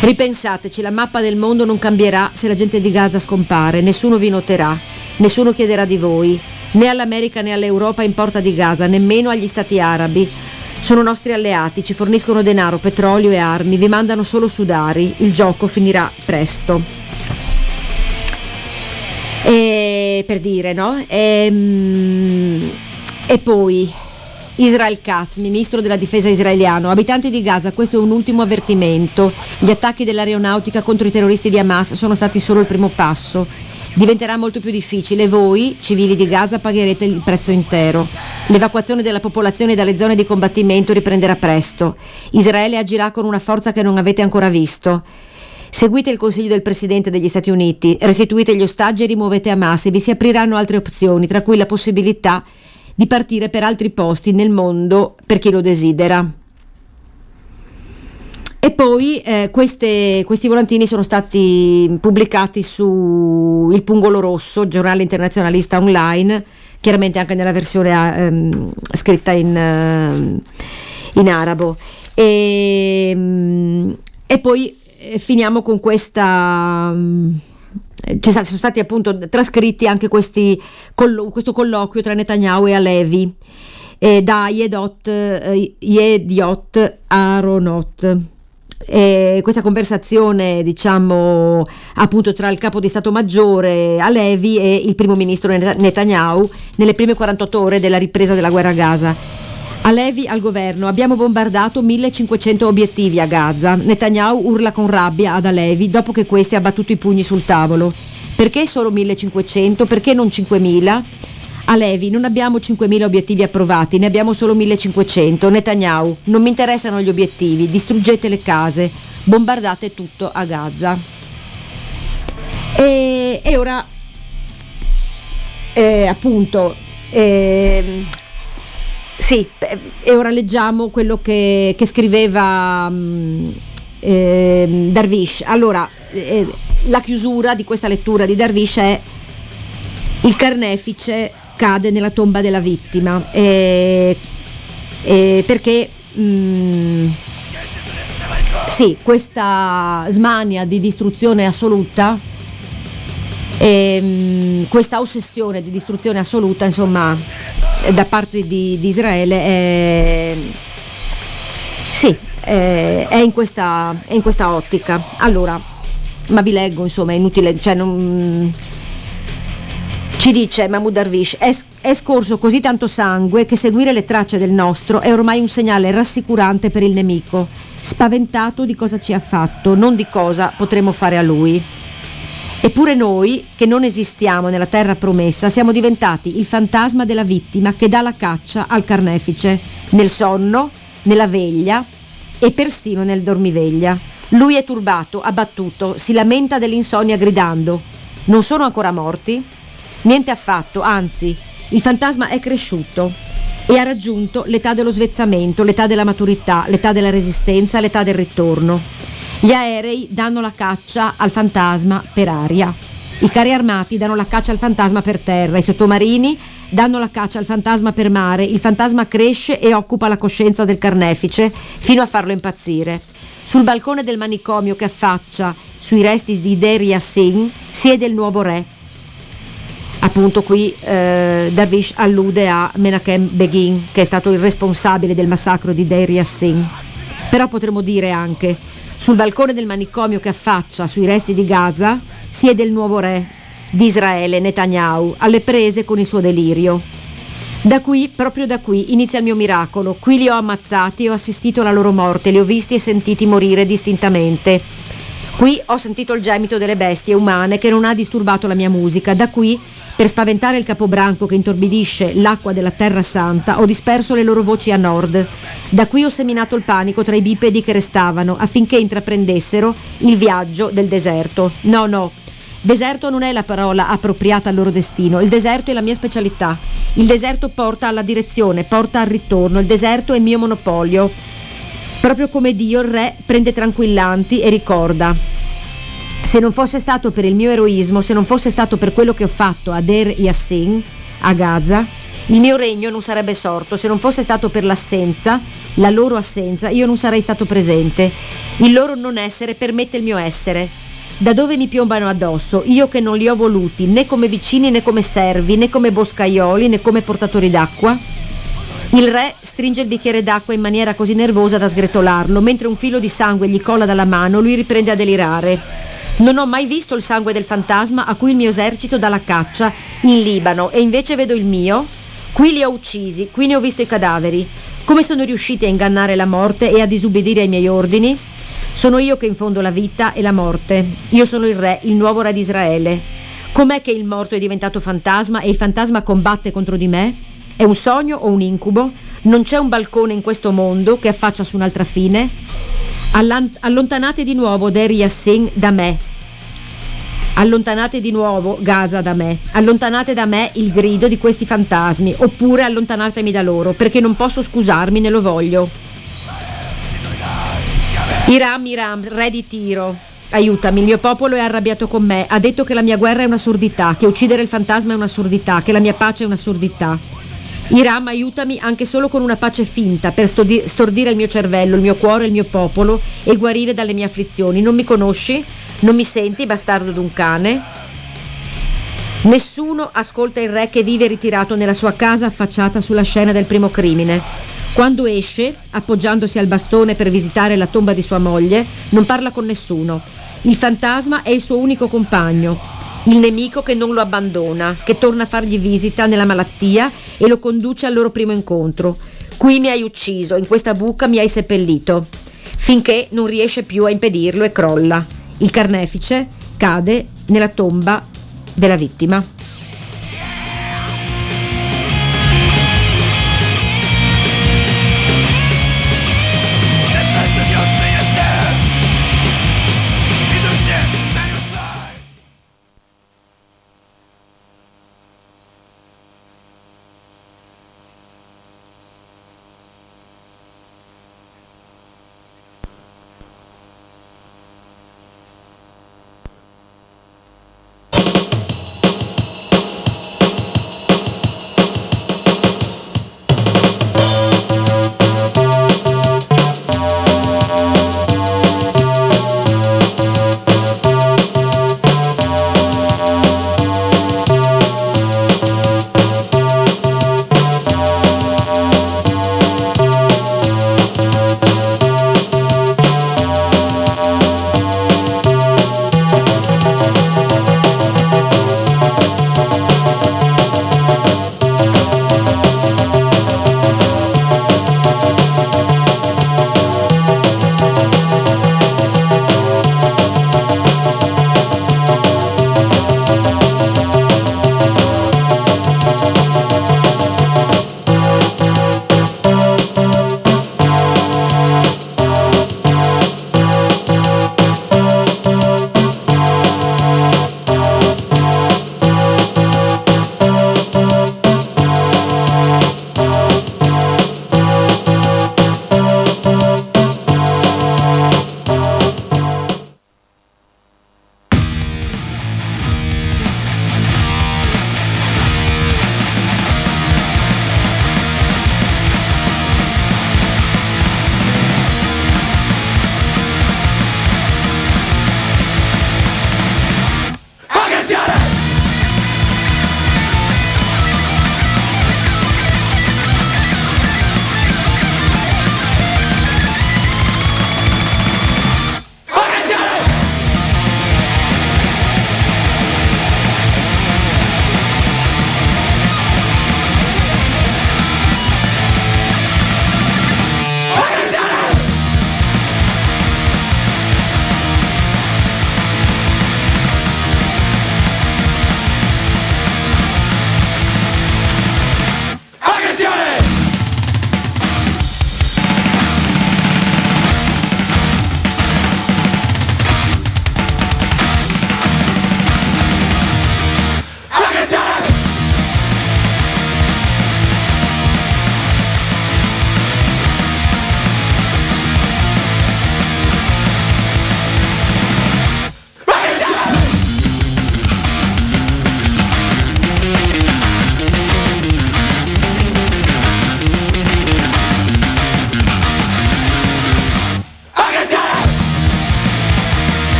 Ripensateci, la mappa del mondo non cambierà se la gente di Gaza scompare, nessuno vi noterà, nessuno chiederà di voi, né all'America né all'Europa importa di Gaza, nemmeno agli stati arabi. Sono nostri alleati, ci forniscono denaro, petrolio e armi, vi mandano solo sudari, il gioco finirà presto. E, per dire, no? E, ehm, e poi Israel Katz, ministro della difesa israeliano. Abitanti di Gaza, questo è un ultimo avvertimento. Gli attacchi dell'aeronautica contro i terroristi di Hamas sono stati solo il primo passo. Diventerà molto più difficile. Voi, civili di Gaza, pagherete il prezzo intero. L'evacuazione della popolazione dalle zone di combattimento riprenderà presto. Israele agirà con una forza che non avete ancora visto. Seguite il consiglio del Presidente degli Stati Uniti, restituite gli ostaggi e rimuovete Hamas e vi si apriranno altre opzioni, tra cui la possibilità di partire per altri posti nel mondo per chi lo desidera. E poi eh, queste, questi volantini sono stati pubblicati su Il Pungolo Rosso, giornale internazionalista online, chiaramente anche nella versione ehm, scritta in, eh, in arabo. E, e poi eh, finiamo con questa ci sono stati appunto trascritti anche questi, questo colloquio tra Netanyahu e Alevi eh, da Yedot, eh, Yediot Aronot. Eh, questa conversazione diciamo appunto tra il capo di Stato Maggiore Alevi e il primo ministro Netanyahu nelle prime 48 ore della ripresa della guerra a Gaza. Alevi al governo, abbiamo bombardato 1500 obiettivi a Gaza. Netanyahu urla con rabbia ad Alevi dopo che questi ha battuto i pugni sul tavolo. Perché solo 1500? Perché non 5000? A Levi non abbiamo 5.000 obiettivi approvati, ne abbiamo solo 1.500. Netanyahu, non mi interessano gli obiettivi, distruggete le case, bombardate tutto a Gaza. E, e ora, eh, appunto, eh, sì, e ora leggiamo quello che, che scriveva um, eh, Darvish. Allora, la chiusura di questa lettura di Darvish è il carnefice cade nella tomba della vittima. Eh, eh, perché mh, mm, sì, questa smania di distruzione assoluta ehm, questa ossessione di distruzione assoluta insomma da parte di, di Israele è, sì, è, è, in questa, è in questa ottica. Allora ma vi leggo insomma è inutile cioè non ci dice Mahmoud Darwish, è, è, scorso così tanto sangue che seguire le tracce del nostro è ormai un segnale rassicurante per il nemico, spaventato di cosa ci ha fatto, non di cosa potremo fare a lui. Eppure noi, che non esistiamo nella terra promessa, siamo diventati il fantasma della vittima che dà la caccia al carnefice, nel sonno, nella veglia e persino nel dormiveglia. Lui è turbato, abbattuto, si lamenta dell'insonnia gridando: Non sono ancora morti? Niente affatto, anzi, il fantasma è cresciuto e ha raggiunto l'età dello svezzamento, l'età della maturità, l'età della resistenza, l'età del ritorno. Gli aerei danno la caccia al fantasma per aria. I carri armati danno la caccia al fantasma per terra, i sottomarini danno la caccia al fantasma per mare, il fantasma cresce e occupa la coscienza del carnefice fino a farlo impazzire. Sul balcone del manicomio che affaccia sui resti di Deria Singh siede il nuovo re, appunto qui eh, Darwish allude a Menachem Begin che è stato il responsabile del massacro di Deir Yassin però potremmo dire anche sul balcone del manicomio che affaccia sui resti di Gaza siede il nuovo re di Israele Netanyahu alle prese con il suo delirio da qui, proprio da qui, inizia il mio miracolo. Qui li ho ammazzati, ho assistito alla loro morte, li ho visti e sentiti morire distintamente. Qui ho sentito il gemito delle bestie umane che non ha disturbato la mia musica. Da qui per spaventare il capobranco che intorbidisce l'acqua della Terra Santa, ho disperso le loro voci a nord. Da qui ho seminato il panico tra i bipedi che restavano, affinché intraprendessero il viaggio del deserto. No, no, Deserto non è la parola appropriata al loro destino, il deserto è la mia specialità. Il deserto porta alla direzione, porta al ritorno, il deserto è mio monopolio. Proprio come Dio, il re prende tranquillanti e ricorda se non fosse stato per il mio eroismo, se non fosse stato per quello che ho fatto a Der Yassin, a Gaza, il mio regno non sarebbe sorto, se non fosse stato per l'assenza, la loro assenza, io non sarei stato presente. Il loro non essere permette il mio essere. Da dove mi piombano addosso, io che non li ho voluti né come vicini né come servi, né come boscaioli né come portatori d'acqua? Il re stringe il bicchiere d'acqua in maniera così nervosa da sgretolarlo, mentre un filo di sangue gli cola dalla mano, lui riprende a delirare. Non ho mai visto il sangue del fantasma a cui il mio esercito dà la caccia in Libano e invece vedo il mio. Qui li ho uccisi, qui ne ho visto i cadaveri. Come sono riusciti a ingannare la morte e a disubbidire ai miei ordini? Sono io che infondo la vita e la morte. Io sono il re, il nuovo re di Israele. Com'è che il morto è diventato fantasma e il fantasma combatte contro di me? È un sogno o un incubo? Non c'è un balcone in questo mondo che affaccia su un'altra fine? Allontanate di nuovo Der Yassin da me, Allontanate di nuovo Gaza da me, allontanate da me il grido di questi fantasmi, oppure allontanatemi da loro, perché non posso scusarmi né lo voglio. Iram, Iram, re di Tiro, aiutami, il mio popolo è arrabbiato con me, ha detto che la mia guerra è un'assurdità, che uccidere il fantasma è un'assurdità, che la mia pace è un'assurdità. Iram, aiutami anche solo con una pace finta per stordire il mio cervello, il mio cuore, il mio popolo e guarire dalle mie afflizioni. Non mi conosci? Non mi senti, bastardo d'un cane? Nessuno ascolta il re che vive ritirato nella sua casa affacciata sulla scena del primo crimine. Quando esce, appoggiandosi al bastone per visitare la tomba di sua moglie, non parla con nessuno. Il fantasma è il suo unico compagno, il nemico che non lo abbandona, che torna a fargli visita nella malattia e lo conduce al loro primo incontro. Qui mi hai ucciso, in questa buca mi hai seppellito, finché non riesce più a impedirlo e crolla. Il carnefice cade nella tomba della vittima.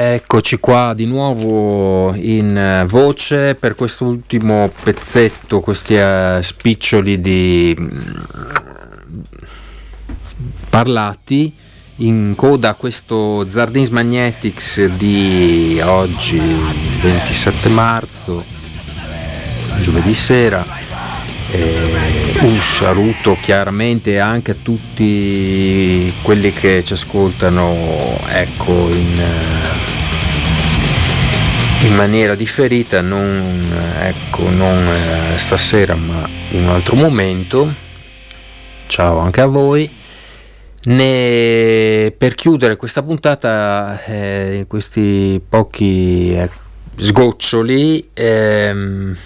Eccoci qua di nuovo in eh, voce per quest'ultimo pezzetto, questi uh, spiccioli di mm, parlati in coda a questo Zardins Magnetics di oggi 27 marzo, giovedì sera. E un saluto chiaramente anche a tutti quelli che ci ascoltano ecco, in in maniera differita, non, ecco, non eh, stasera ma in un altro momento. Ciao anche a voi. Ne, per chiudere questa puntata, eh, questi pochi eh, sgoccioli, ehm,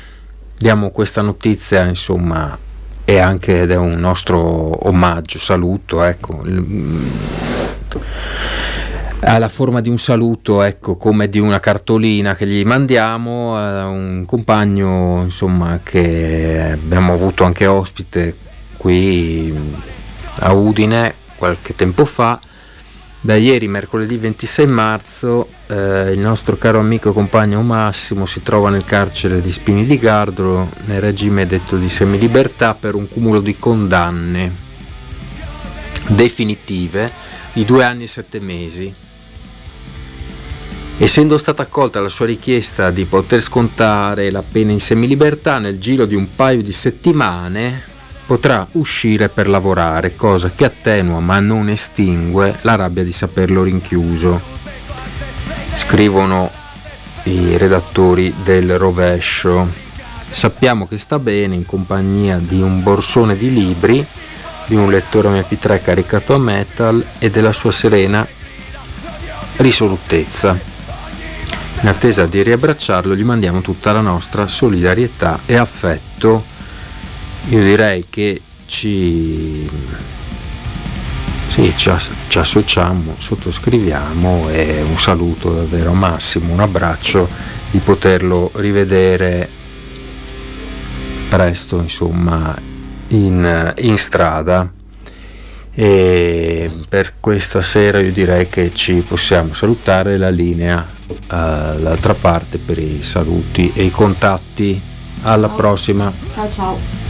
diamo questa notizia, insomma, e anche ed è un nostro omaggio, saluto, ecco ha la forma di un saluto, ecco, come di una cartolina che gli mandiamo a un compagno, insomma, che abbiamo avuto anche ospite qui a Udine qualche tempo fa. Da ieri, mercoledì 26 marzo, eh, il nostro caro amico e compagno Massimo si trova nel carcere di Spini di Gardolo, nel regime detto di semilibertà, per un cumulo di condanne definitive di due anni e sette mesi Essendo stata accolta la sua richiesta di poter scontare la pena in semilibertà nel giro di un paio di settimane, potrà uscire per lavorare, cosa che attenua ma non estingue la rabbia di saperlo rinchiuso. Scrivono i redattori del rovescio. Sappiamo che sta bene in compagnia di un borsone di libri, di un lettore MP3 caricato a metal e della sua serena risolutezza. In attesa di riabbracciarlo gli mandiamo tutta la nostra solidarietà e affetto. Io direi che ci, sì, ci, ci associamo, sottoscriviamo e un saluto davvero Massimo, un abbraccio di poterlo rivedere presto insomma in, in strada e per questa sera io direi che ci possiamo salutare la linea all'altra parte per i saluti e i contatti. Alla ciao. prossima. Ciao ciao.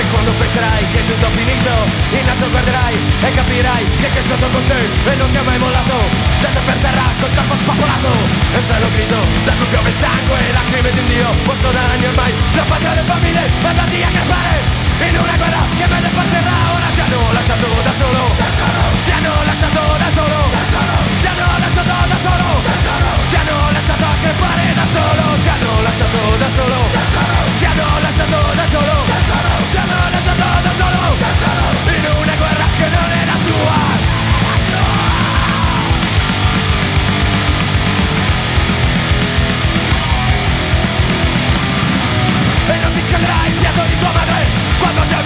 E quando penserai che è tutto finito In alto guarderai e capirai che è stato con te e non ti ha mai mollato. Gente per terra col corpo spapolato E il cielo grigio da cui piove sangue e lacrime di un dio Morto da anni ormai La patria delle famiglie mandati a crepare In una guerra che me ne partirà Ora ti hanno lasciato da solo. Ti hanno lasciato da solo. Ti hanno lasciato da solo. Ti hanno lasciato a crepare da solo. Ti hanno lasciato da solo. Ti hanno lasciato da solo. Ti hanno lasciato da solo. In una guerra che non è la tua. E non ti scorderai il piatto di tua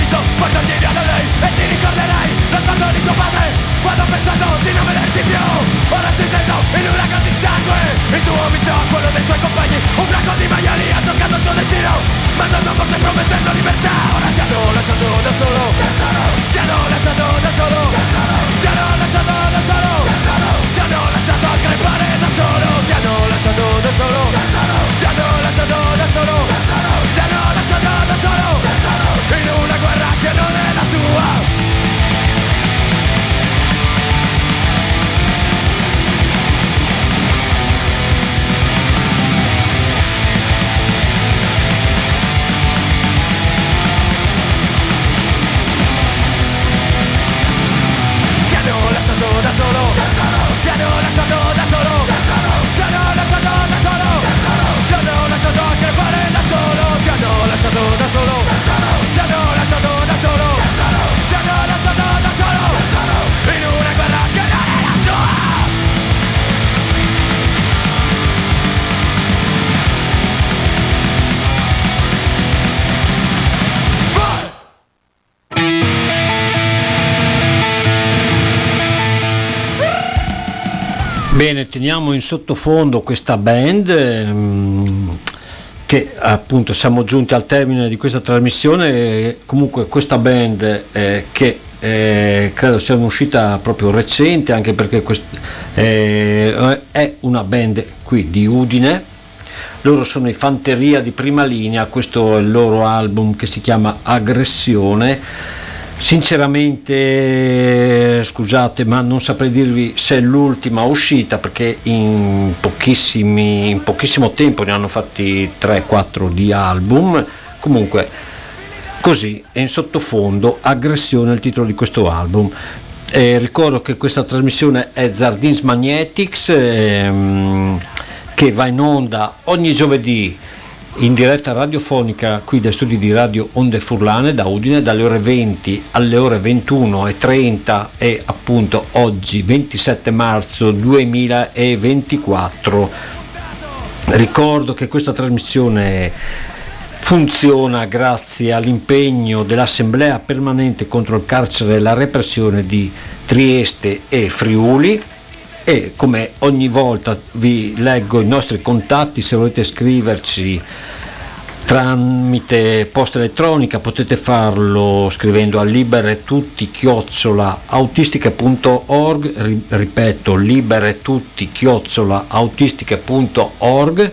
visto portarti via da lei E ti ricorderai lo sguardo di tuo padre Quando ho pensato di non vederti più. Ora sei dentro in un lago di sangue. Il tuo misto a quello dei tuoi compagni Un branco di maiali ha giocato il tuo destino. Mandando forte promettendo libertà. Ora ti hanno lasciato da solo. Ti hanno lasciato da solo. Ti hanno lasciato da solo. Ti hanno lasciato crepare da solo. Ti hanno lasciato da solo. Ti hanno lasciato da solo. Ti hanno lasciato da solo In una guerra che non è la tua lasciato da solo Bene, teniamo in sottofondo questa band. Ehm, che appunto siamo giunti al termine di questa trasmissione. Comunque questa band eh, che eh, credo sia un'uscita proprio recente, anche perché quest- eh, è una band qui di Udine. Loro sono i Fanteria di prima linea, questo è il loro album che si chiama Aggressione Sinceramente, scusate, ma non saprei dirvi se è l'ultima uscita perché in, in pochissimo tempo ne hanno fatti 3-4 di album. Comunque, così è in sottofondo Aggressione il titolo di questo album. Eh, ricordo che questa trasmissione è Zardins Magnetics ehm, che va in onda ogni giovedì in diretta radiofonica qui dai studi di Radio Onde Furlane da Udine dalle ore 20 alle ore 21.30 e appunto oggi 27 marzo 2024. Ricordo che questa trasmissione funziona grazie all'impegno dell'Assemblea permanente contro il carcere e la repressione di Trieste e Friuli e come ogni volta vi leggo i nostri contatti se volete scriverci tramite posta elettronica potete farlo scrivendo a liberetutti chiocciola autistica.org ripeto liberetutti chiocciola autistica.org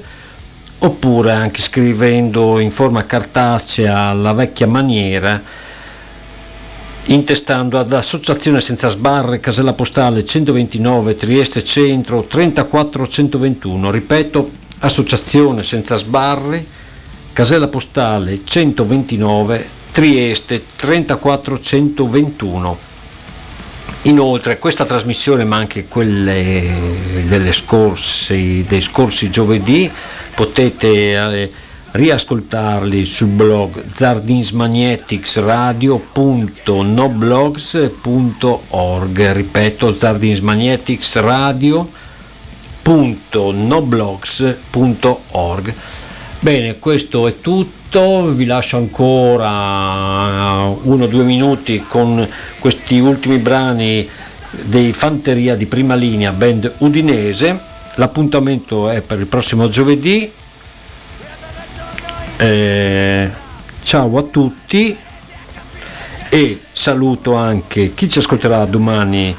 oppure anche scrivendo in forma cartacea alla vecchia maniera intestando ad Associazione Senza Sbarre, casella postale 129 Trieste Centro 34121, ripeto Associazione Senza Sbarre casella postale 129 Trieste 34121. Inoltre questa trasmissione, ma anche quelle scorsi, dei scorsi giovedì, potete eh, riascoltarli sul blog zardinsmagneticsradio.noblogs.org ripeto zardinsmagneticsradio.noblogs.org Bene, questo è tutto, vi lascio ancora uno o due minuti con questi ultimi brani dei Fanteria di prima linea, band udinese. L'appuntamento è per il prossimo giovedì. Eh, ciao a tutti e saluto anche chi ci ascolterà domani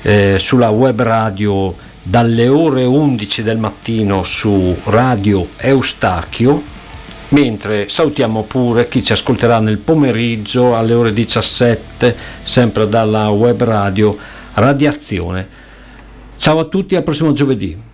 eh, sulla web radio dalle ore 11 del mattino su Radio Eustachio, mentre salutiamo pure chi ci ascolterà nel pomeriggio alle ore 17, sempre dalla web radio Radiazione. Ciao a tutti, al prossimo giovedì.